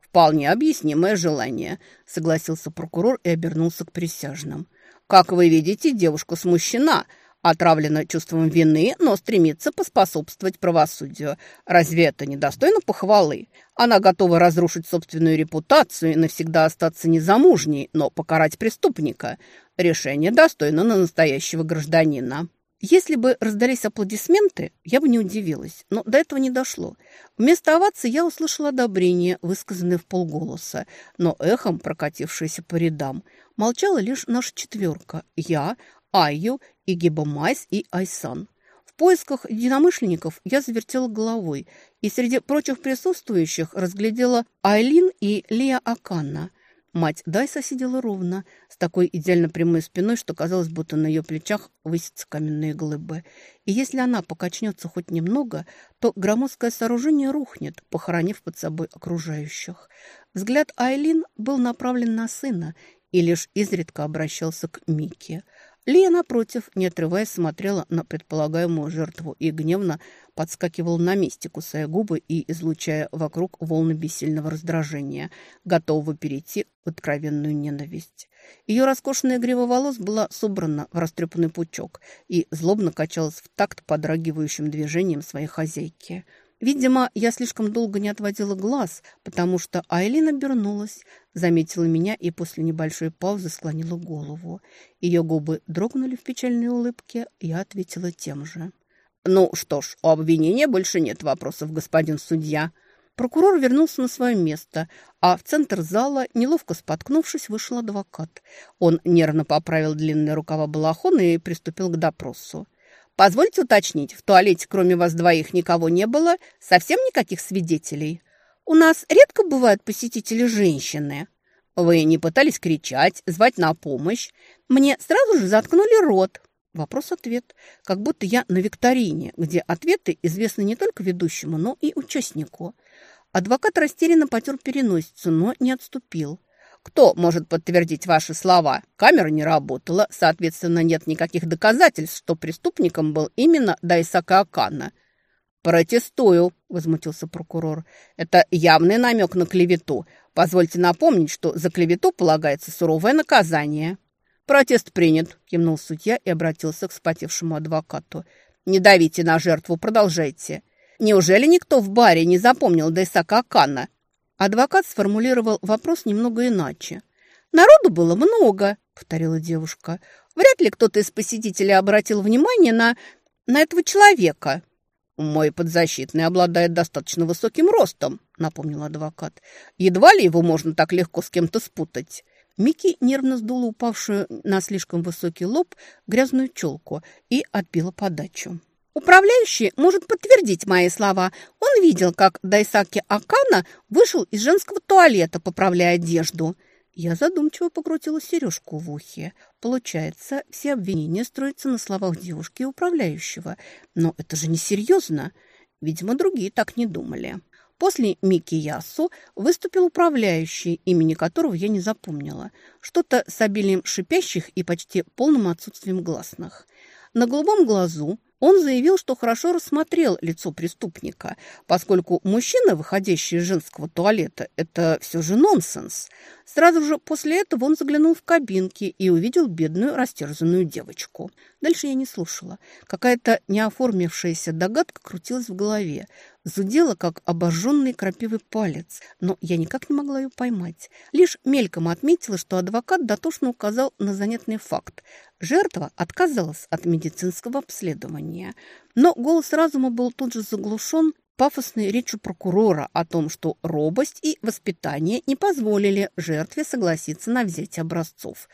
«Вполне объяснимое желание», — согласился прокурор и обернулся к присяжным. «Как вы видите, девушка смущена» отравлена чувством вины, но стремится поспособствовать правосудию. Разве это недостойно похвалы? Она готова разрушить собственную репутацию и навсегда остаться незамужней, но покарать преступника. Решение достойно на настоящего гражданина. Если бы раздались аплодисменты, я бы не удивилась, но до этого не дошло. Вместо овации я услышала одобрение, высказанное в полголоса, но эхом прокатившееся по рядам. Молчала лишь наша четверка – я, Айю и Гибомайс и Айсан. В поисках единомышленников я завертела головой и среди прочих присутствующих разглядела Айлин и Лия Аканна. Мать Дайса сидела ровно, с такой идеально прямой спиной, что казалось, будто на ее плечах высятся каменные глыбы. И если она покачнется хоть немного, то громоздкое сооружение рухнет, похоронив под собой окружающих. Взгляд Айлин был направлен на сына и лишь изредка обращался к Мике – Лия, напротив, не отрываясь, смотрела на предполагаемую жертву и гневно подскакивала на месте, кусая губы и излучая вокруг волны бессильного раздражения, готового перейти в откровенную ненависть. Ее роскошная грива волос была собрана в растрепанный пучок и злобно качалась в такт подрагивающим движением своей хозяйки – Видимо, я слишком долго не отводила глаз, потому что Айлин обернулась, заметила меня и после небольшой паузы склонила голову. Ее губы дрогнули в печальной улыбке, я ответила тем же. «Ну что ж, у обвинения больше нет вопросов, господин судья». Прокурор вернулся на свое место, а в центр зала, неловко споткнувшись, вышел адвокат. Он нервно поправил длинные рукава балахона и приступил к допросу. Позвольте уточнить, в туалете кроме вас двоих никого не было? Совсем никаких свидетелей? У нас редко бывают посетители женщины. Вы не пытались кричать, звать на помощь? Мне сразу же заткнули рот. Вопрос-ответ. Как будто я на викторине, где ответы известны не только ведущему, но и участнику. Адвокат растерянно потер переносицу, но не отступил. Кто может подтвердить ваши слова? Камера не работала, соответственно, нет никаких доказательств, что преступником был именно Дайсака Акана. «Протестую», – возмутился прокурор. «Это явный намек на клевету. Позвольте напомнить, что за клевету полагается суровое наказание». «Протест принят», – кивнул судья и обратился к спотевшему адвокату. «Не давите на жертву, продолжайте. Неужели никто в баре не запомнил Дайсака Акана? Адвокат сформулировал вопрос немного иначе. «Народу было много», — повторила девушка. «Вряд ли кто-то из посетителей обратил внимание на... на этого человека». «Мой подзащитный обладает достаточно высоким ростом», — напомнил адвокат. «Едва ли его можно так легко с кем-то спутать». Микки нервно сдула упавшую на слишком высокий лоб грязную челку и отбила подачу. Управляющий может подтвердить мои слова. Он видел, как Дайсаки Акана вышел из женского туалета, поправляя одежду. Я задумчиво покрутила сережку в ухе. Получается, все обвинения строятся на словах девушки и управляющего. Но это же несерьезно. Видимо, другие так не думали. После Мики Ясу выступил управляющий, имени которого я не запомнила. Что-то с обилием шипящих и почти полным отсутствием гласных. На голубом глазу он заявил, что хорошо рассмотрел лицо преступника, поскольку мужчина, выходящий из женского туалета, это все же нонсенс. Сразу же после этого он заглянул в кабинки и увидел бедную растерзанную девочку. Дальше я не слушала. Какая-то неоформившаяся догадка крутилась в голове. Зудела, как обожженный крапивый палец, но я никак не могла ее поймать. Лишь мельком отметила, что адвокат дотошно указал на занятный факт. Жертва отказалась от медицинского обследования. Но голос разума был тут же заглушен пафосной речью прокурора о том, что робость и воспитание не позволили жертве согласиться на взятие образцов.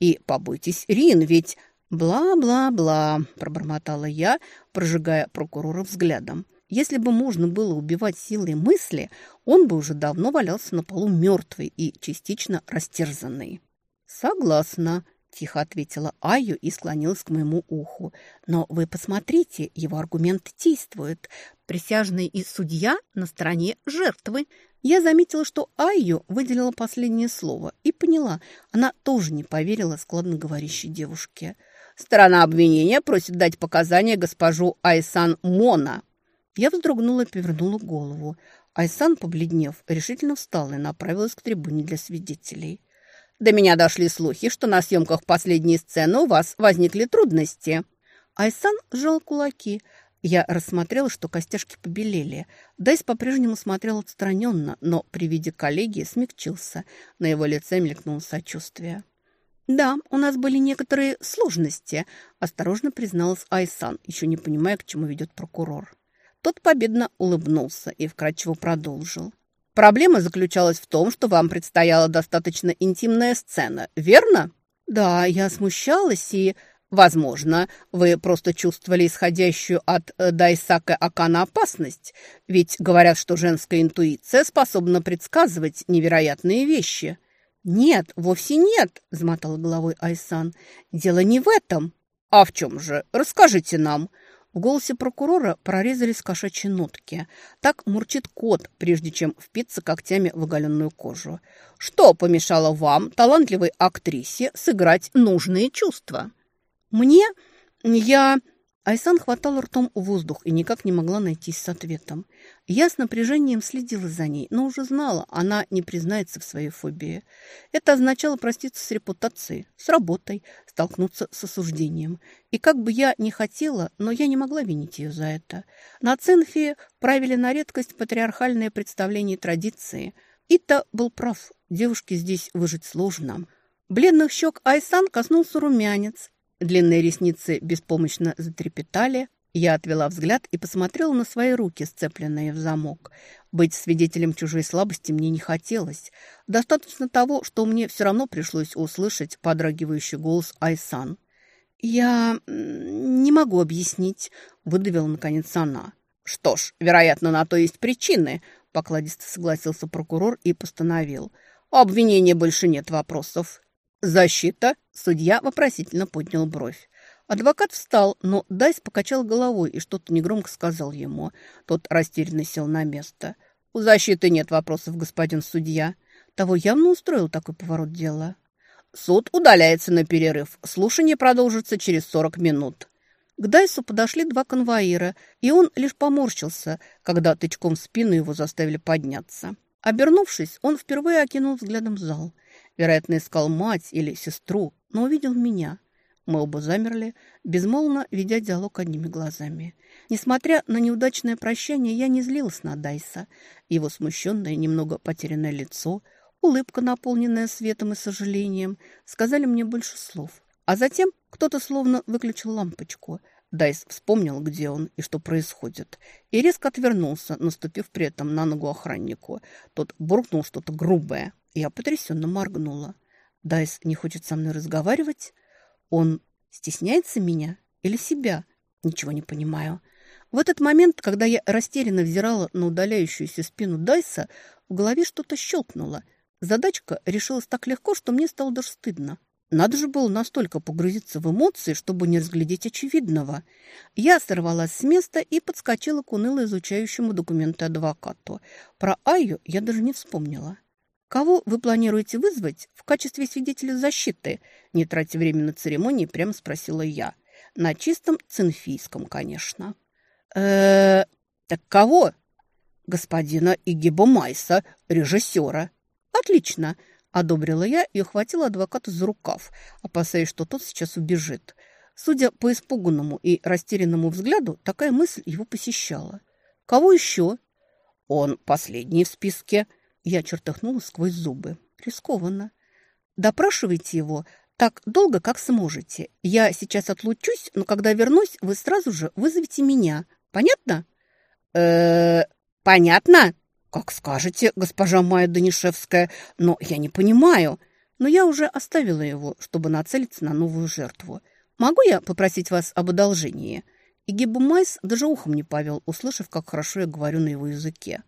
И побойтесь, Рин, ведь... «Бла-бла-бла», – пробормотала я, прожигая прокурора взглядом. Если бы можно было убивать силой мысли, он бы уже давно валялся на полу мертвый и частично растерзанный. «Согласна», – тихо ответила Айю и склонилась к моему уху. «Но вы посмотрите, его аргумент действует. Присяжный и судья на стороне жертвы». Я заметила, что Айю выделила последнее слово и поняла, она тоже не поверила складно говорящей девушке. «Сторона обвинения просит дать показания госпожу Айсан Мона», я вздрогнула и повернула голову. Айсан, побледнев, решительно встала и направилась к трибуне для свидетелей. «До меня дошли слухи, что на съемках последней сцены у вас возникли трудности». Айсан сжал кулаки. Я рассмотрела, что костяшки побелели. Дайс по-прежнему смотрел отстраненно, но при виде коллеги смягчился. На его лице мелькнуло сочувствие. «Да, у нас были некоторые сложности», – осторожно призналась Айсан, еще не понимая, к чему ведет прокурор. Тот победно улыбнулся и вкратчиво продолжил. Проблема заключалась в том, что вам предстояла достаточно интимная сцена, верно? Да, я смущалась и... Возможно, вы просто чувствовали исходящую от э, Дайсака Акана опасность, ведь говорят, что женская интуиция способна предсказывать невероятные вещи. «Нет, вовсе нет», – замотала головой Айсан. «Дело не в этом». «А в чем же? Расскажите нам», в голосе прокурора прорезались кошачьи нотки. Так мурчит кот, прежде чем впиться когтями в оголенную кожу. «Что помешало вам, талантливой актрисе, сыграть нужные чувства?» «Мне? Я...» Айсан хватала ртом воздух и никак не могла найтись с ответом. Я с напряжением следила за ней, но уже знала, она не признается в своей фобии. Это означало проститься с репутацией, с работой, столкнуться с осуждением. И как бы я ни хотела, но я не могла винить ее за это. На Цинфе правили на редкость патриархальное представление традиции. Ита был прав, девушке здесь выжить сложно. Бледных щек Айсан коснулся румянец, Длинные ресницы беспомощно затрепетали. Я отвела взгляд и посмотрела на свои руки, сцепленные в замок. Быть свидетелем чужой слабости мне не хотелось. Достаточно того, что мне все равно пришлось услышать подрагивающий голос Айсан. «Я не могу объяснить», — выдавила наконец она. «Что ж, вероятно, на то есть причины», — покладисто согласился прокурор и постановил. «У обвинения больше нет вопросов». «Защита?» – судья вопросительно поднял бровь. Адвокат встал, но Дайс покачал головой и что-то негромко сказал ему. Тот растерянно сел на место. «У защиты нет вопросов, господин судья». Того явно устроил такой поворот дела. «Суд удаляется на перерыв. Слушание продолжится через сорок минут». К Дайсу подошли два конвоира, и он лишь поморщился, когда тычком в спину его заставили подняться. Обернувшись, он впервые окинул взглядом зал – Вероятно, искал мать или сестру, но увидел меня. Мы оба замерли, безмолвно ведя диалог одними глазами. Несмотря на неудачное прощание, я не злилась на Дайса. Его смущенное, немного потерянное лицо, улыбка, наполненная светом и сожалением, сказали мне больше слов. А затем кто-то словно выключил лампочку. Дайс вспомнил, где он и что происходит, и резко отвернулся, наступив при этом на ногу охраннику. Тот буркнул что-то грубое, я потрясенно моргнула. Дайс не хочет со мной разговаривать? Он стесняется меня или себя? Ничего не понимаю. В этот момент, когда я растерянно взирала на удаляющуюся спину Дайса, в голове что-то щелкнуло. Задачка решилась так легко, что мне стало даже стыдно. Надо же было настолько погрузиться в эмоции, чтобы не разглядеть очевидного. Я сорвалась с места и подскочила к уныло изучающему документы адвокату. Про Айю я даже не вспомнила. «Кого вы планируете вызвать в качестве свидетеля защиты?» Не тратя время на церемонии, прямо спросила я. На чистом цинфийском, конечно. э так кого?» «Господина Игиба Майса, режиссера». «Отлично!» – одобрила я и ухватила адвоката за рукав, опасаясь, что тот сейчас убежит. Судя по испуганному и растерянному взгляду, такая мысль его посещала. «Кого еще?» «Он последний в списке». Я чертыхнула сквозь зубы. Рискованно. «Допрашивайте его так долго, как сможете. Я сейчас отлучусь, но когда вернусь, вы сразу же вызовете меня. Понятно?» «Э-э, понятно?» «Как скажете, госпожа Майя Данишевская, но я не понимаю. Но я уже оставила его, чтобы нацелиться на новую жертву. Могу я попросить вас об одолжении?» И Гибу Майс даже ухом не повел, услышав, как хорошо я говорю на его языке.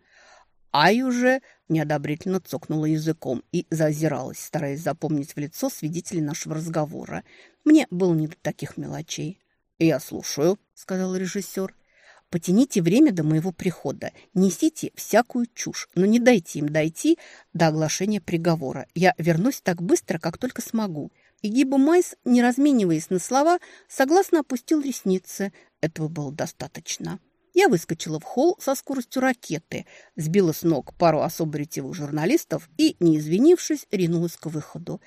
Ай уже неодобрительно цокнула языком и зазиралась, стараясь запомнить в лицо свидетелей нашего разговора. Мне было не до таких мелочей. «Я слушаю», — сказал режиссер. «Потяните время до моего прихода. Несите всякую чушь, но не дайте им дойти до оглашения приговора. Я вернусь так быстро, как только смогу». И Гиба Майс, не размениваясь на слова, согласно опустил ресницы, этого было достаточно. Я выскочила в холл со скоростью ракеты, сбила с ног пару особо ретивых журналистов и, не извинившись, ринулась к выходу.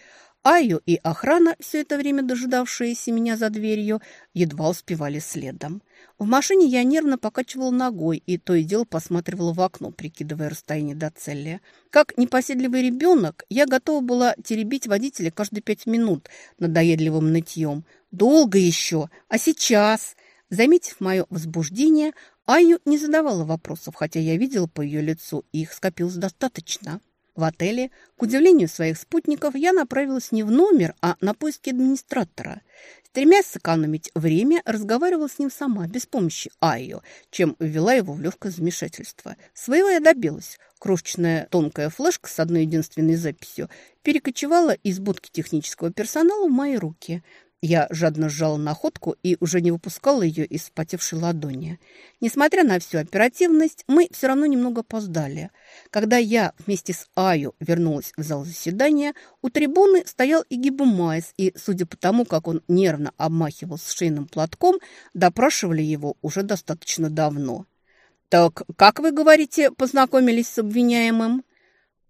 Айо и охрана, все это время дожидавшиеся меня за дверью, едва успевали следом. В машине я нервно покачивала ногой и то и дело посматривала в окно, прикидывая расстояние до цели. Как непоседливый ребенок, я готова была теребить водителя каждые пять минут надоедливым нытьем. Долго еще, а сейчас... Заметив мое возбуждение, Айю не задавала вопросов, хотя я видела по ее лицу, и их скопилось достаточно. В отеле, к удивлению своих спутников, я направилась не в номер, а на поиски администратора. Стремясь сэкономить время, разговаривала с ним сама, без помощи Айо, чем ввела его в легкое замешательство. Своего я добилась. Крошечная тонкая флешка с одной единственной записью перекочевала из будки технического персонала в мои руки. Я жадно сжала находку и уже не выпускала ее из вспотевшей ладони. Несмотря на всю оперативность, мы все равно немного опоздали. Когда я вместе с Аю вернулась в зал заседания, у трибуны стоял и Гиба Майс, и, судя по тому, как он нервно обмахивался шейным платком, допрашивали его уже достаточно давно. «Так, как вы говорите, познакомились с обвиняемым?»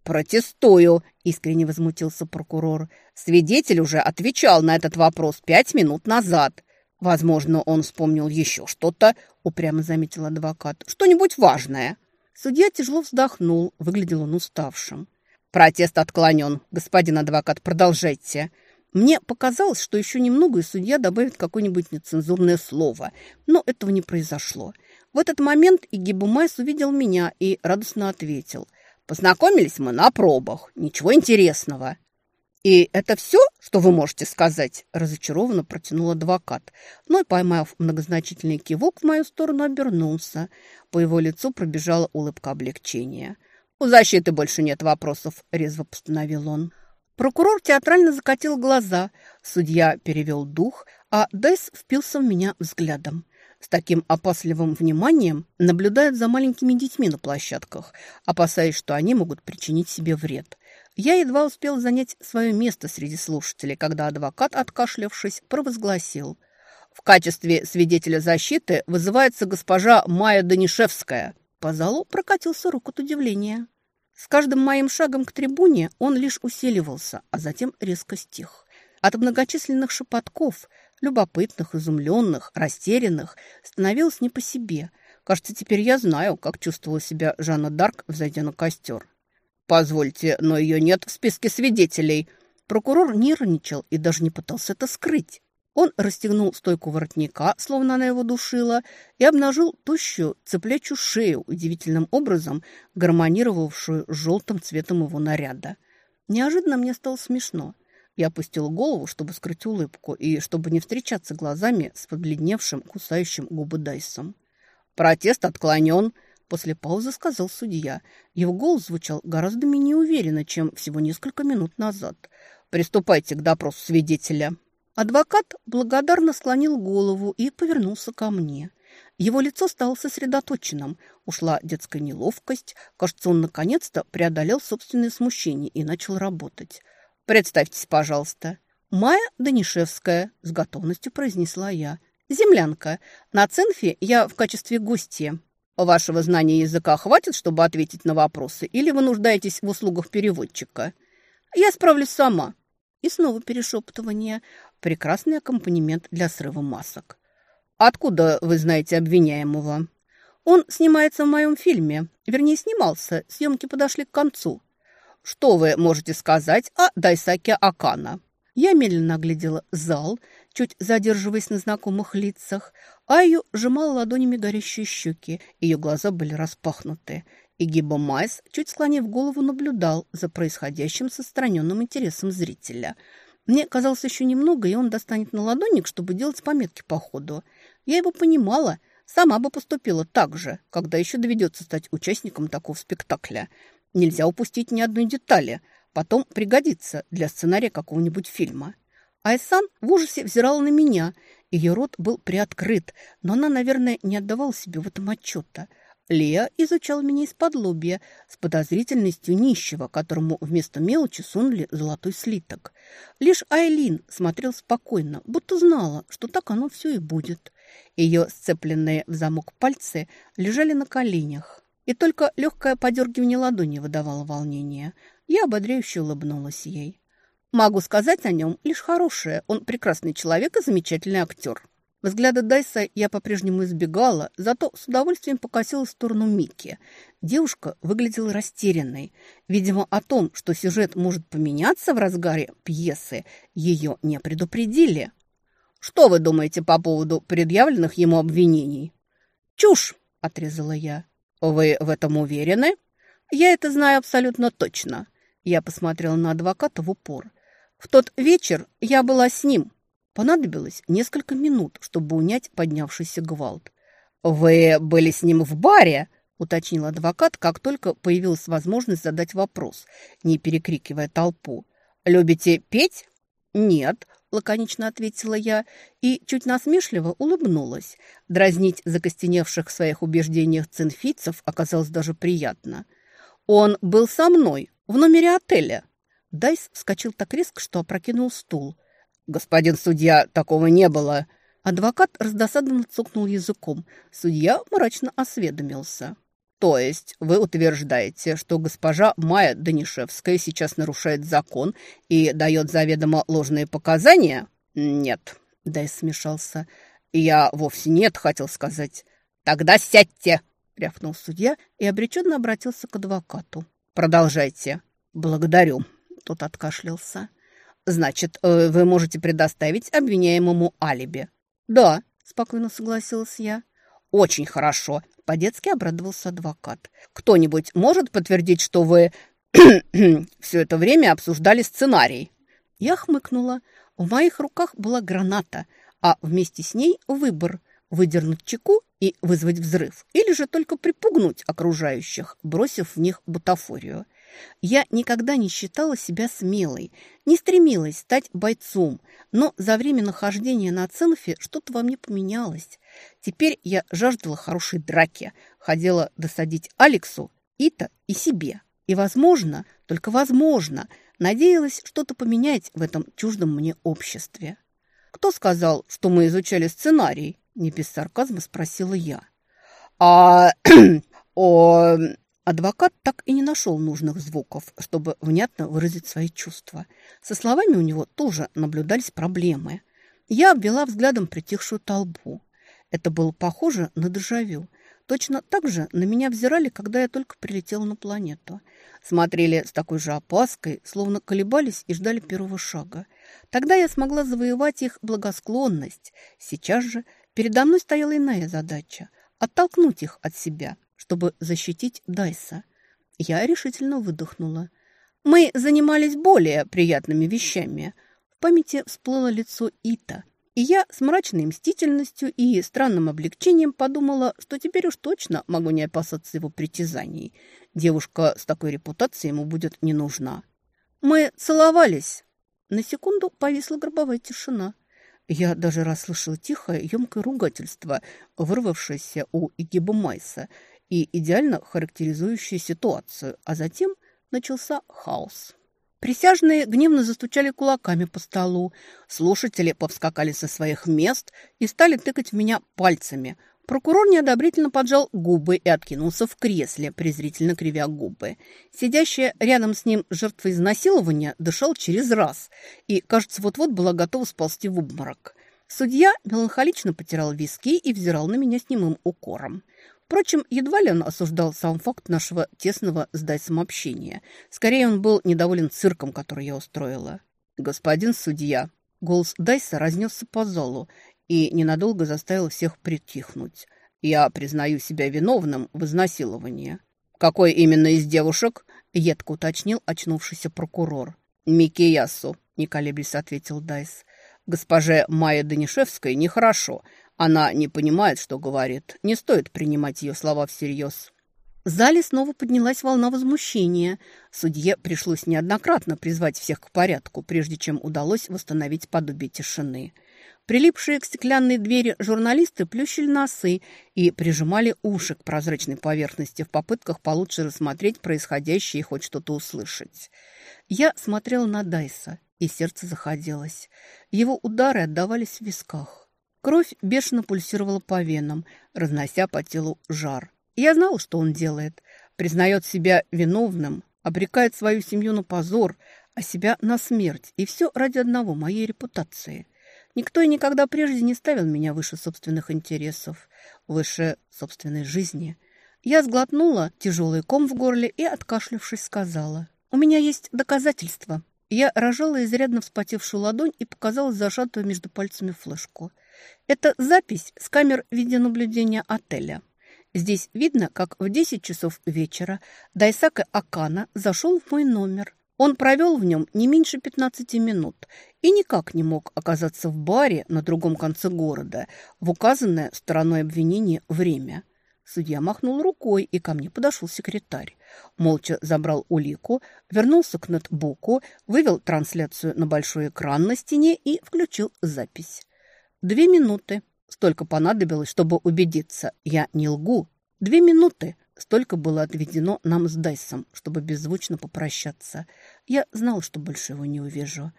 «Протестую!» – искренне возмутился прокурор. «Свидетель уже отвечал на этот вопрос пять минут назад. Возможно, он вспомнил еще что-то», – упрямо заметил адвокат. «Что-нибудь важное». Судья тяжело вздохнул, выглядел он уставшим. «Протест отклонен. Господин адвокат, продолжайте». Мне показалось, что еще немного, и судья добавит какое-нибудь нецензурное слово, но этого не произошло. В этот момент Игибу Майс увидел меня и радостно ответил. Познакомились мы на пробах. Ничего интересного. «И это все, что вы можете сказать?» – разочарованно протянул адвокат. Но, поймав многозначительный кивок, в мою сторону обернулся. По его лицу пробежала улыбка облегчения. «У защиты больше нет вопросов», – резво постановил он. Прокурор театрально закатил глаза. Судья перевел дух, а Дэйс впился в меня взглядом с таким опасливым вниманием наблюдают за маленькими детьми на площадках, опасаясь, что они могут причинить себе вред. Я едва успел занять свое место среди слушателей, когда адвокат, откашлявшись, провозгласил. В качестве свидетеля защиты вызывается госпожа Майя Данишевская. По залу прокатился рук от удивления. С каждым моим шагом к трибуне он лишь усиливался, а затем резко стих. От многочисленных шепотков – любопытных, изумленных, растерянных, становилось не по себе. Кажется, теперь я знаю, как чувствовала себя Жанна Дарк, взойдя на костер. «Позвольте, но ее нет в списке свидетелей». Прокурор нервничал и даже не пытался это скрыть. Он расстегнул стойку воротника, словно она его душила, и обнажил тощую, цеплячую шею, удивительным образом гармонировавшую с желтым цветом его наряда. Неожиданно мне стало смешно. Я опустил голову, чтобы скрыть улыбку и чтобы не встречаться глазами с побледневшим, кусающим губы Дайсом. «Протест отклонен», – после паузы сказал судья. Его голос звучал гораздо менее уверенно, чем всего несколько минут назад. «Приступайте к допросу свидетеля». Адвокат благодарно склонил голову и повернулся ко мне. Его лицо стало сосредоточенным, ушла детская неловкость. Кажется, он наконец-то преодолел собственное смущение и начал работать. «Представьтесь, пожалуйста». «Майя Данишевская», – с готовностью произнесла я. Землянка. На Цинфе я в качестве гостья. Вашего знания языка хватит, чтобы ответить на вопросы, или вы нуждаетесь в услугах переводчика? Я справлюсь сама. И снова перешептывание. Прекрасный аккомпанемент для срыва масок. Откуда вы знаете обвиняемого? Он снимается в моем фильме. Вернее, снимался. Съемки подошли к концу. Что вы можете сказать о Дайсаке Акана? Я медленно оглядела зал, чуть задерживаясь на знакомых лицах. Айю сжимала ладонями горящие щеки, ее глаза были распахнуты. И Гиба Майс, чуть склонив голову, наблюдал за происходящим со страненным интересом зрителя. Мне казалось еще немного, и он достанет на ладонник, чтобы делать пометки по ходу. Я его понимала, сама бы поступила так же, когда еще доведется стать участником такого спектакля. Нельзя упустить ни одной детали – Потом пригодится для сценария какого-нибудь фильма. Айсан в ужасе взирала на меня. Ее рот был приоткрыт, но она, наверное, не отдавала себе в этом отчета. Лея изучала меня из-под лобья с подозрительностью нищего, которому вместо мелочи сунули золотой слиток. Лишь Айлин смотрел спокойно, будто знала, что так оно все и будет. Ее сцепленные в замок пальцы лежали на коленях. И только легкое подергивание ладони выдавало волнение. Я ободряюще улыбнулась ей. Могу сказать о нем лишь хорошее. Он прекрасный человек и замечательный актер. Взгляда Дайса я по-прежнему избегала, зато с удовольствием покосила в сторону Микки. Девушка выглядела растерянной. Видимо, о том, что сюжет может поменяться в разгаре пьесы, ее не предупредили. «Что вы думаете по поводу предъявленных ему обвинений?» «Чушь!» – отрезала я. «Вы в этом уверены?» «Я это знаю абсолютно точно. Я посмотрела на адвоката в упор. В тот вечер я была с ним. Понадобилось несколько минут, чтобы унять поднявшийся гвалт. «Вы были с ним в баре?» – уточнил адвокат, как только появилась возможность задать вопрос, не перекрикивая толпу. «Любите петь?» «Нет», – лаконично ответила я и чуть насмешливо улыбнулась. Дразнить закостеневших в своих убеждениях цинфийцев оказалось даже приятно. «Он был со мной в номере отеля». Дайс вскочил так резко, что опрокинул стул. «Господин судья, такого не было!» Адвокат раздосадованно цокнул языком. Судья мрачно осведомился. «То есть вы утверждаете, что госпожа Майя Данишевская сейчас нарушает закон и дает заведомо ложные показания?» «Нет», — Дайс смешался. «Я вовсе нет, хотел сказать». «Тогда сядьте!» — рявкнул судья и обреченно обратился к адвокату. «Продолжайте». «Благодарю», — тот откашлялся. «Значит, э, вы можете предоставить обвиняемому алиби?» «Да», — спокойно согласилась я. «Очень хорошо», — по-детски обрадовался адвокат. «Кто-нибудь может подтвердить, что вы все это время обсуждали сценарий?» Я хмыкнула. В моих руках была граната, а вместе с ней выбор – выдернуть чеку и вызвать взрыв, или же только припугнуть окружающих, бросив в них бутафорию. Я никогда не считала себя смелой, не стремилась стать бойцом, но за время нахождения на Ценфе что-то во мне поменялось. Теперь я жаждала хорошей драки, хотела досадить Алексу, Ита и себе. И, возможно, только возможно, надеялась что-то поменять в этом чуждом мне обществе. «Кто сказал, что мы изучали сценарий?» – не без сарказма спросила я. «А... о... Адвокат так и не нашел нужных звуков, чтобы внятно выразить свои чувства. Со словами у него тоже наблюдались проблемы. Я обвела взглядом притихшую толпу. Это было похоже на дежавю. Точно так же на меня взирали, когда я только прилетела на планету. Смотрели с такой же опаской, словно колебались и ждали первого шага. Тогда я смогла завоевать их благосклонность. Сейчас же передо мной стояла иная задача – оттолкнуть их от себя, чтобы защитить Дайса. Я решительно выдохнула. Мы занимались более приятными вещами. В памяти всплыло лицо Ита, и я с мрачной мстительностью и странным облегчением подумала, что теперь уж точно могу не опасаться его притязаний. Девушка с такой репутацией ему будет не нужна. Мы целовались. На секунду повисла гробовая тишина. Я даже расслышала тихое, емкое ругательство, вырвавшееся у Игиба Майса – и идеально характеризующие ситуацию, а затем начался хаос. Присяжные гневно застучали кулаками по столу. Слушатели повскакали со своих мест и стали тыкать в меня пальцами. Прокурор неодобрительно поджал губы и откинулся в кресле, презрительно кривя губы. Сидящая рядом с ним жертва изнасилования дышал через раз и, кажется, вот-вот была готова сползти в обморок. Судья меланхолично потирал виски и взирал на меня с немым укором. Впрочем, едва ли он осуждал сам факт нашего тесного с Дайсом общения. Скорее, он был недоволен цирком, который я устроила. «Господин судья!» Голос Дайса разнесся по залу и ненадолго заставил всех притихнуть. «Я признаю себя виновным в изнасиловании». «Какой именно из девушек?» — едко уточнил очнувшийся прокурор. «Микиясу», — не колеблясь ответил Дайс. «Госпоже Майе Данишевской нехорошо. Она не понимает, что говорит. Не стоит принимать ее слова всерьез. В зале снова поднялась волна возмущения. Судье пришлось неоднократно призвать всех к порядку, прежде чем удалось восстановить подобие тишины. Прилипшие к стеклянной двери журналисты плющили носы и прижимали уши к прозрачной поверхности в попытках получше рассмотреть происходящее и хоть что-то услышать. Я смотрела на Дайса, и сердце заходилось. Его удары отдавались в висках. Кровь бешено пульсировала по венам, разнося по телу жар. я знала, что он делает. Признает себя виновным, обрекает свою семью на позор, а себя на смерть. И все ради одного, моей репутации. Никто и никогда прежде не ставил меня выше собственных интересов, выше собственной жизни. Я сглотнула тяжелый ком в горле и, откашлявшись, сказала. «У меня есть доказательства». Я рожала изрядно вспотевшую ладонь и показала зажатую между пальцами флешку – это запись с камер видеонаблюдения отеля. Здесь видно, как в 10 часов вечера Дайсака Акана зашел в мой номер. Он провел в нем не меньше 15 минут и никак не мог оказаться в баре на другом конце города в указанное стороной обвинения время. Судья махнул рукой, и ко мне подошел секретарь. Молча забрал улику, вернулся к ноутбуку, вывел трансляцию на большой экран на стене и включил запись. Две минуты. Столько понадобилось, чтобы убедиться. Я не лгу. Две минуты. Столько было отведено нам с Дайсом, чтобы беззвучно попрощаться. Я знал, что больше его не увижу.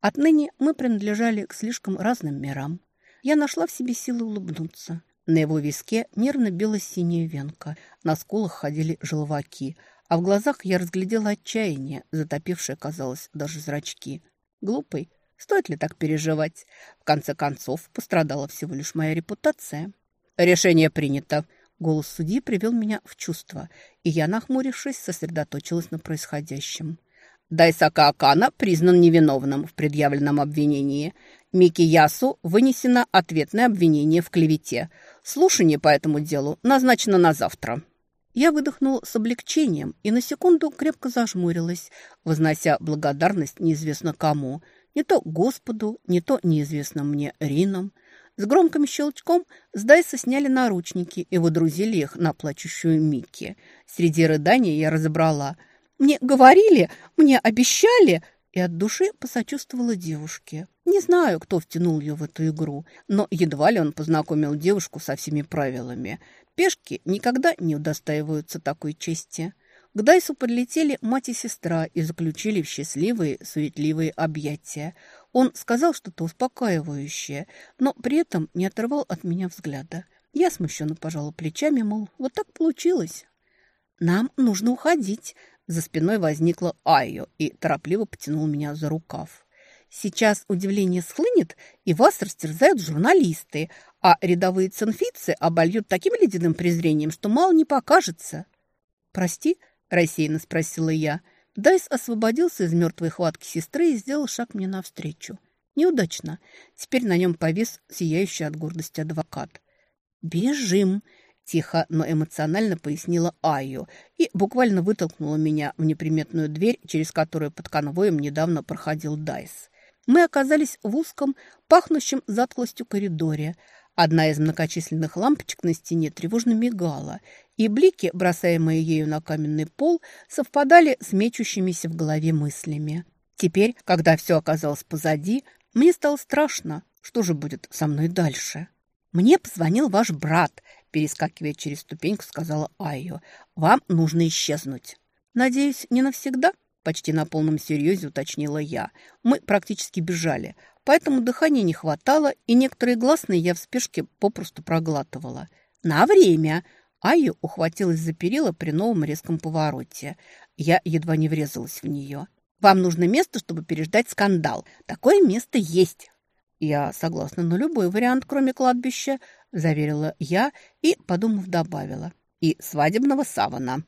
Отныне мы принадлежали к слишком разным мирам. Я нашла в себе силы улыбнуться. На его виске нервно била синяя венка, на скулах ходили желваки, а в глазах я разглядела отчаяние, затопившее, казалось, даже зрачки. Глупый, Стоит ли так переживать? В конце концов, пострадала всего лишь моя репутация. Решение принято. Голос судьи привел меня в чувство, и я, нахмурившись, сосредоточилась на происходящем. Дайсака Акана признан невиновным в предъявленном обвинении. Мики Ясу вынесено ответное обвинение в клевете. Слушание по этому делу назначено на завтра. Я выдохнула с облегчением и на секунду крепко зажмурилась, вознося благодарность неизвестно кому – не то Господу, не то неизвестным мне Ринам. С громким щелчком с Дайса сняли наручники и выдрузили их на плачущую Микки. Среди рыданий я разобрала. «Мне говорили, мне обещали!» И от души посочувствовала девушке. Не знаю, кто втянул ее в эту игру, но едва ли он познакомил девушку со всеми правилами. Пешки никогда не удостаиваются такой чести. К Дайсу подлетели мать и сестра и заключили в счастливые, суетливые объятия. Он сказал что-то успокаивающее, но при этом не оторвал от меня взгляда. Я смущенно пожала плечами, мол, вот так получилось. «Нам нужно уходить», за спиной возникла Айо и торопливо потянул меня за рукав. «Сейчас удивление схлынет, и вас растерзают журналисты, а рядовые цинфицы обольют таким ледяным презрением, что мало не покажется». «Прости», – рассеянно спросила я. Дайс освободился из мертвой хватки сестры и сделал шаг мне навстречу. Неудачно. Теперь на нем повис сияющий от гордости адвокат. «Бежим!» – тихо, но эмоционально пояснила Айо и буквально вытолкнула меня в неприметную дверь, через которую под конвоем недавно проходил Дайс. Мы оказались в узком, пахнущем затклостью коридоре – Одна из многочисленных лампочек на стене тревожно мигала, и блики, бросаемые ею на каменный пол, совпадали с мечущимися в голове мыслями. Теперь, когда все оказалось позади, мне стало страшно. Что же будет со мной дальше? «Мне позвонил ваш брат», – перескакивая через ступеньку, сказала Айо. «Вам нужно исчезнуть». «Надеюсь, не навсегда?» почти на полном серьезе уточнила я. Мы практически бежали, поэтому дыхания не хватало, и некоторые гласные я в спешке попросту проглатывала. «На время!» Айю ухватилась за перила при новом резком повороте. Я едва не врезалась в нее. «Вам нужно место, чтобы переждать скандал. Такое место есть!» «Я согласна на любой вариант, кроме кладбища», – заверила я и, подумав, добавила. «И свадебного савана».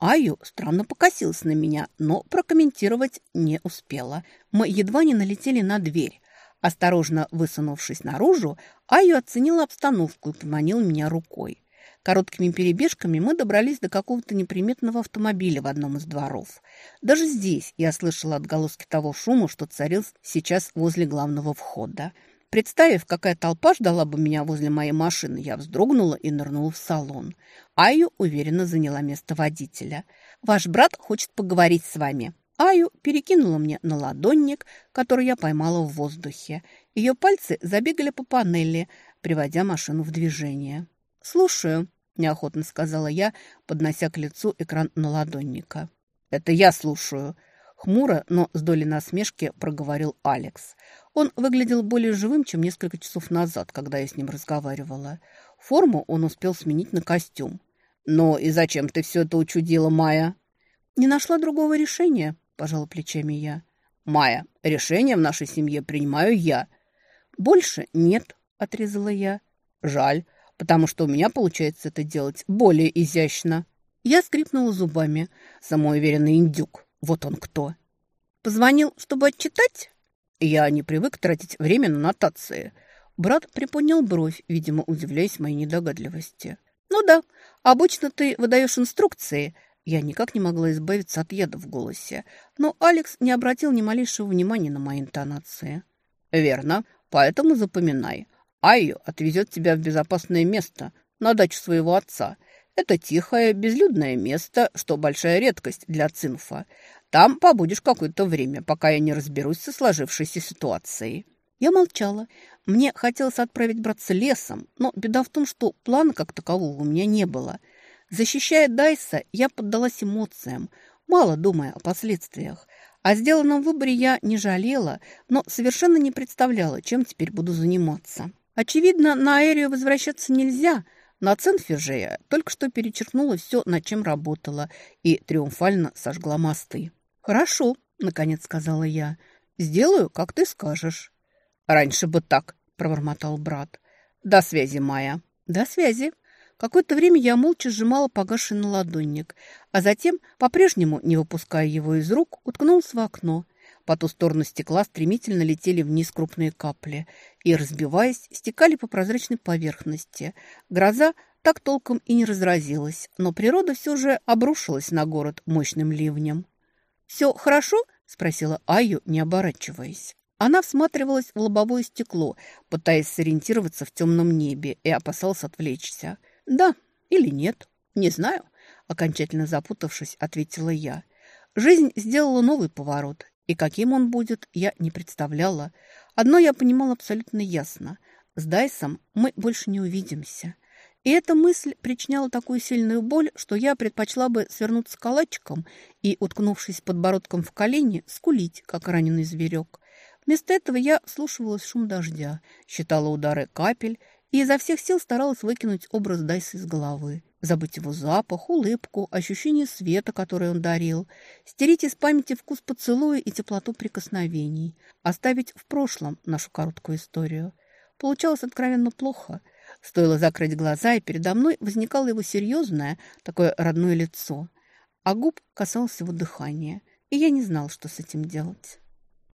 Аю странно покосилась на меня, но прокомментировать не успела. Мы едва не налетели на дверь. Осторожно высунувшись наружу, Аю оценила обстановку и поманила меня рукой. Короткими перебежками мы добрались до какого-то неприметного автомобиля в одном из дворов. Даже здесь я слышала отголоски того шума, что царил сейчас возле главного входа. Представив, какая толпа ждала бы меня возле моей машины, я вздрогнула и нырнула в салон. Аю уверенно заняла место водителя. «Ваш брат хочет поговорить с вами». Аю перекинула мне на ладонник, который я поймала в воздухе. Ее пальцы забегали по панели, приводя машину в движение. «Слушаю», – неохотно сказала я, поднося к лицу экран наладонника. «Это я слушаю», – хмуро, но с долей насмешки проговорил Алекс. Он выглядел более живым, чем несколько часов назад, когда я с ним разговаривала. Форму он успел сменить на костюм. «Ну и зачем ты все это учудила, Майя?» «Не нашла другого решения», – пожала плечами я. «Майя, решение в нашей семье принимаю я». «Больше нет», – отрезала я. «Жаль, потому что у меня получается это делать более изящно». Я скрипнула зубами. Самоуверенный индюк. Вот он кто. «Позвонил, чтобы отчитать?» Я не привык тратить время на нотации. Брат приподнял бровь, видимо, удивляясь моей недогадливости. «Ну да, обычно ты выдаешь инструкции». Я никак не могла избавиться от яда в голосе, но Алекс не обратил ни малейшего внимания на мои интонации. «Верно, поэтому запоминай. Айо отвезет тебя в безопасное место, на дачу своего отца. Это тихое, безлюдное место, что большая редкость для цинфа. Там побудешь какое-то время, пока я не разберусь со сложившейся ситуацией». Я молчала. Мне хотелось отправить браться лесом, но беда в том, что плана как такового у меня не было. Защищая Дайса, я поддалась эмоциям, мало думая о последствиях. О сделанном выборе я не жалела, но совершенно не представляла, чем теперь буду заниматься. Очевидно, на Аэрию возвращаться нельзя. На Ценфе же я только что перечеркнула все, над чем работала, и триумфально сожгла мосты. «Хорошо», — наконец сказала я. «Сделаю, как ты скажешь». «Раньше бы так», — пробормотал брат. «До связи, Майя». «До связи». Какое-то время я молча сжимала погашенный ладонник, а затем, по-прежнему не выпуская его из рук, уткнулась в окно. По ту сторону стекла стремительно летели вниз крупные капли и, разбиваясь, стекали по прозрачной поверхности. Гроза так толком и не разразилась, но природа все же обрушилась на город мощным ливнем. «Все хорошо?» – спросила Аю, не оборачиваясь. Она всматривалась в лобовое стекло, пытаясь сориентироваться в темном небе и опасалась отвлечься. «Да или нет, не знаю», – окончательно запутавшись, ответила я. Жизнь сделала новый поворот, и каким он будет, я не представляла. Одно я понимала абсолютно ясно. С Дайсом мы больше не увидимся. И эта мысль причиняла такую сильную боль, что я предпочла бы свернуться калачиком и, уткнувшись подбородком в колени, скулить, как раненый зверек. Вместо этого я слушалась шум дождя, считала удары капель и изо всех сил старалась выкинуть образ Дайса из головы. Забыть его запах, улыбку, ощущение света, которое он дарил. Стереть из памяти вкус поцелуя и теплоту прикосновений. Оставить в прошлом нашу короткую историю. Получалось откровенно плохо – Стоило закрыть глаза, и передо мной возникало его серьезное, такое родное лицо. А губ касалось его дыхания, и я не знал, что с этим делать.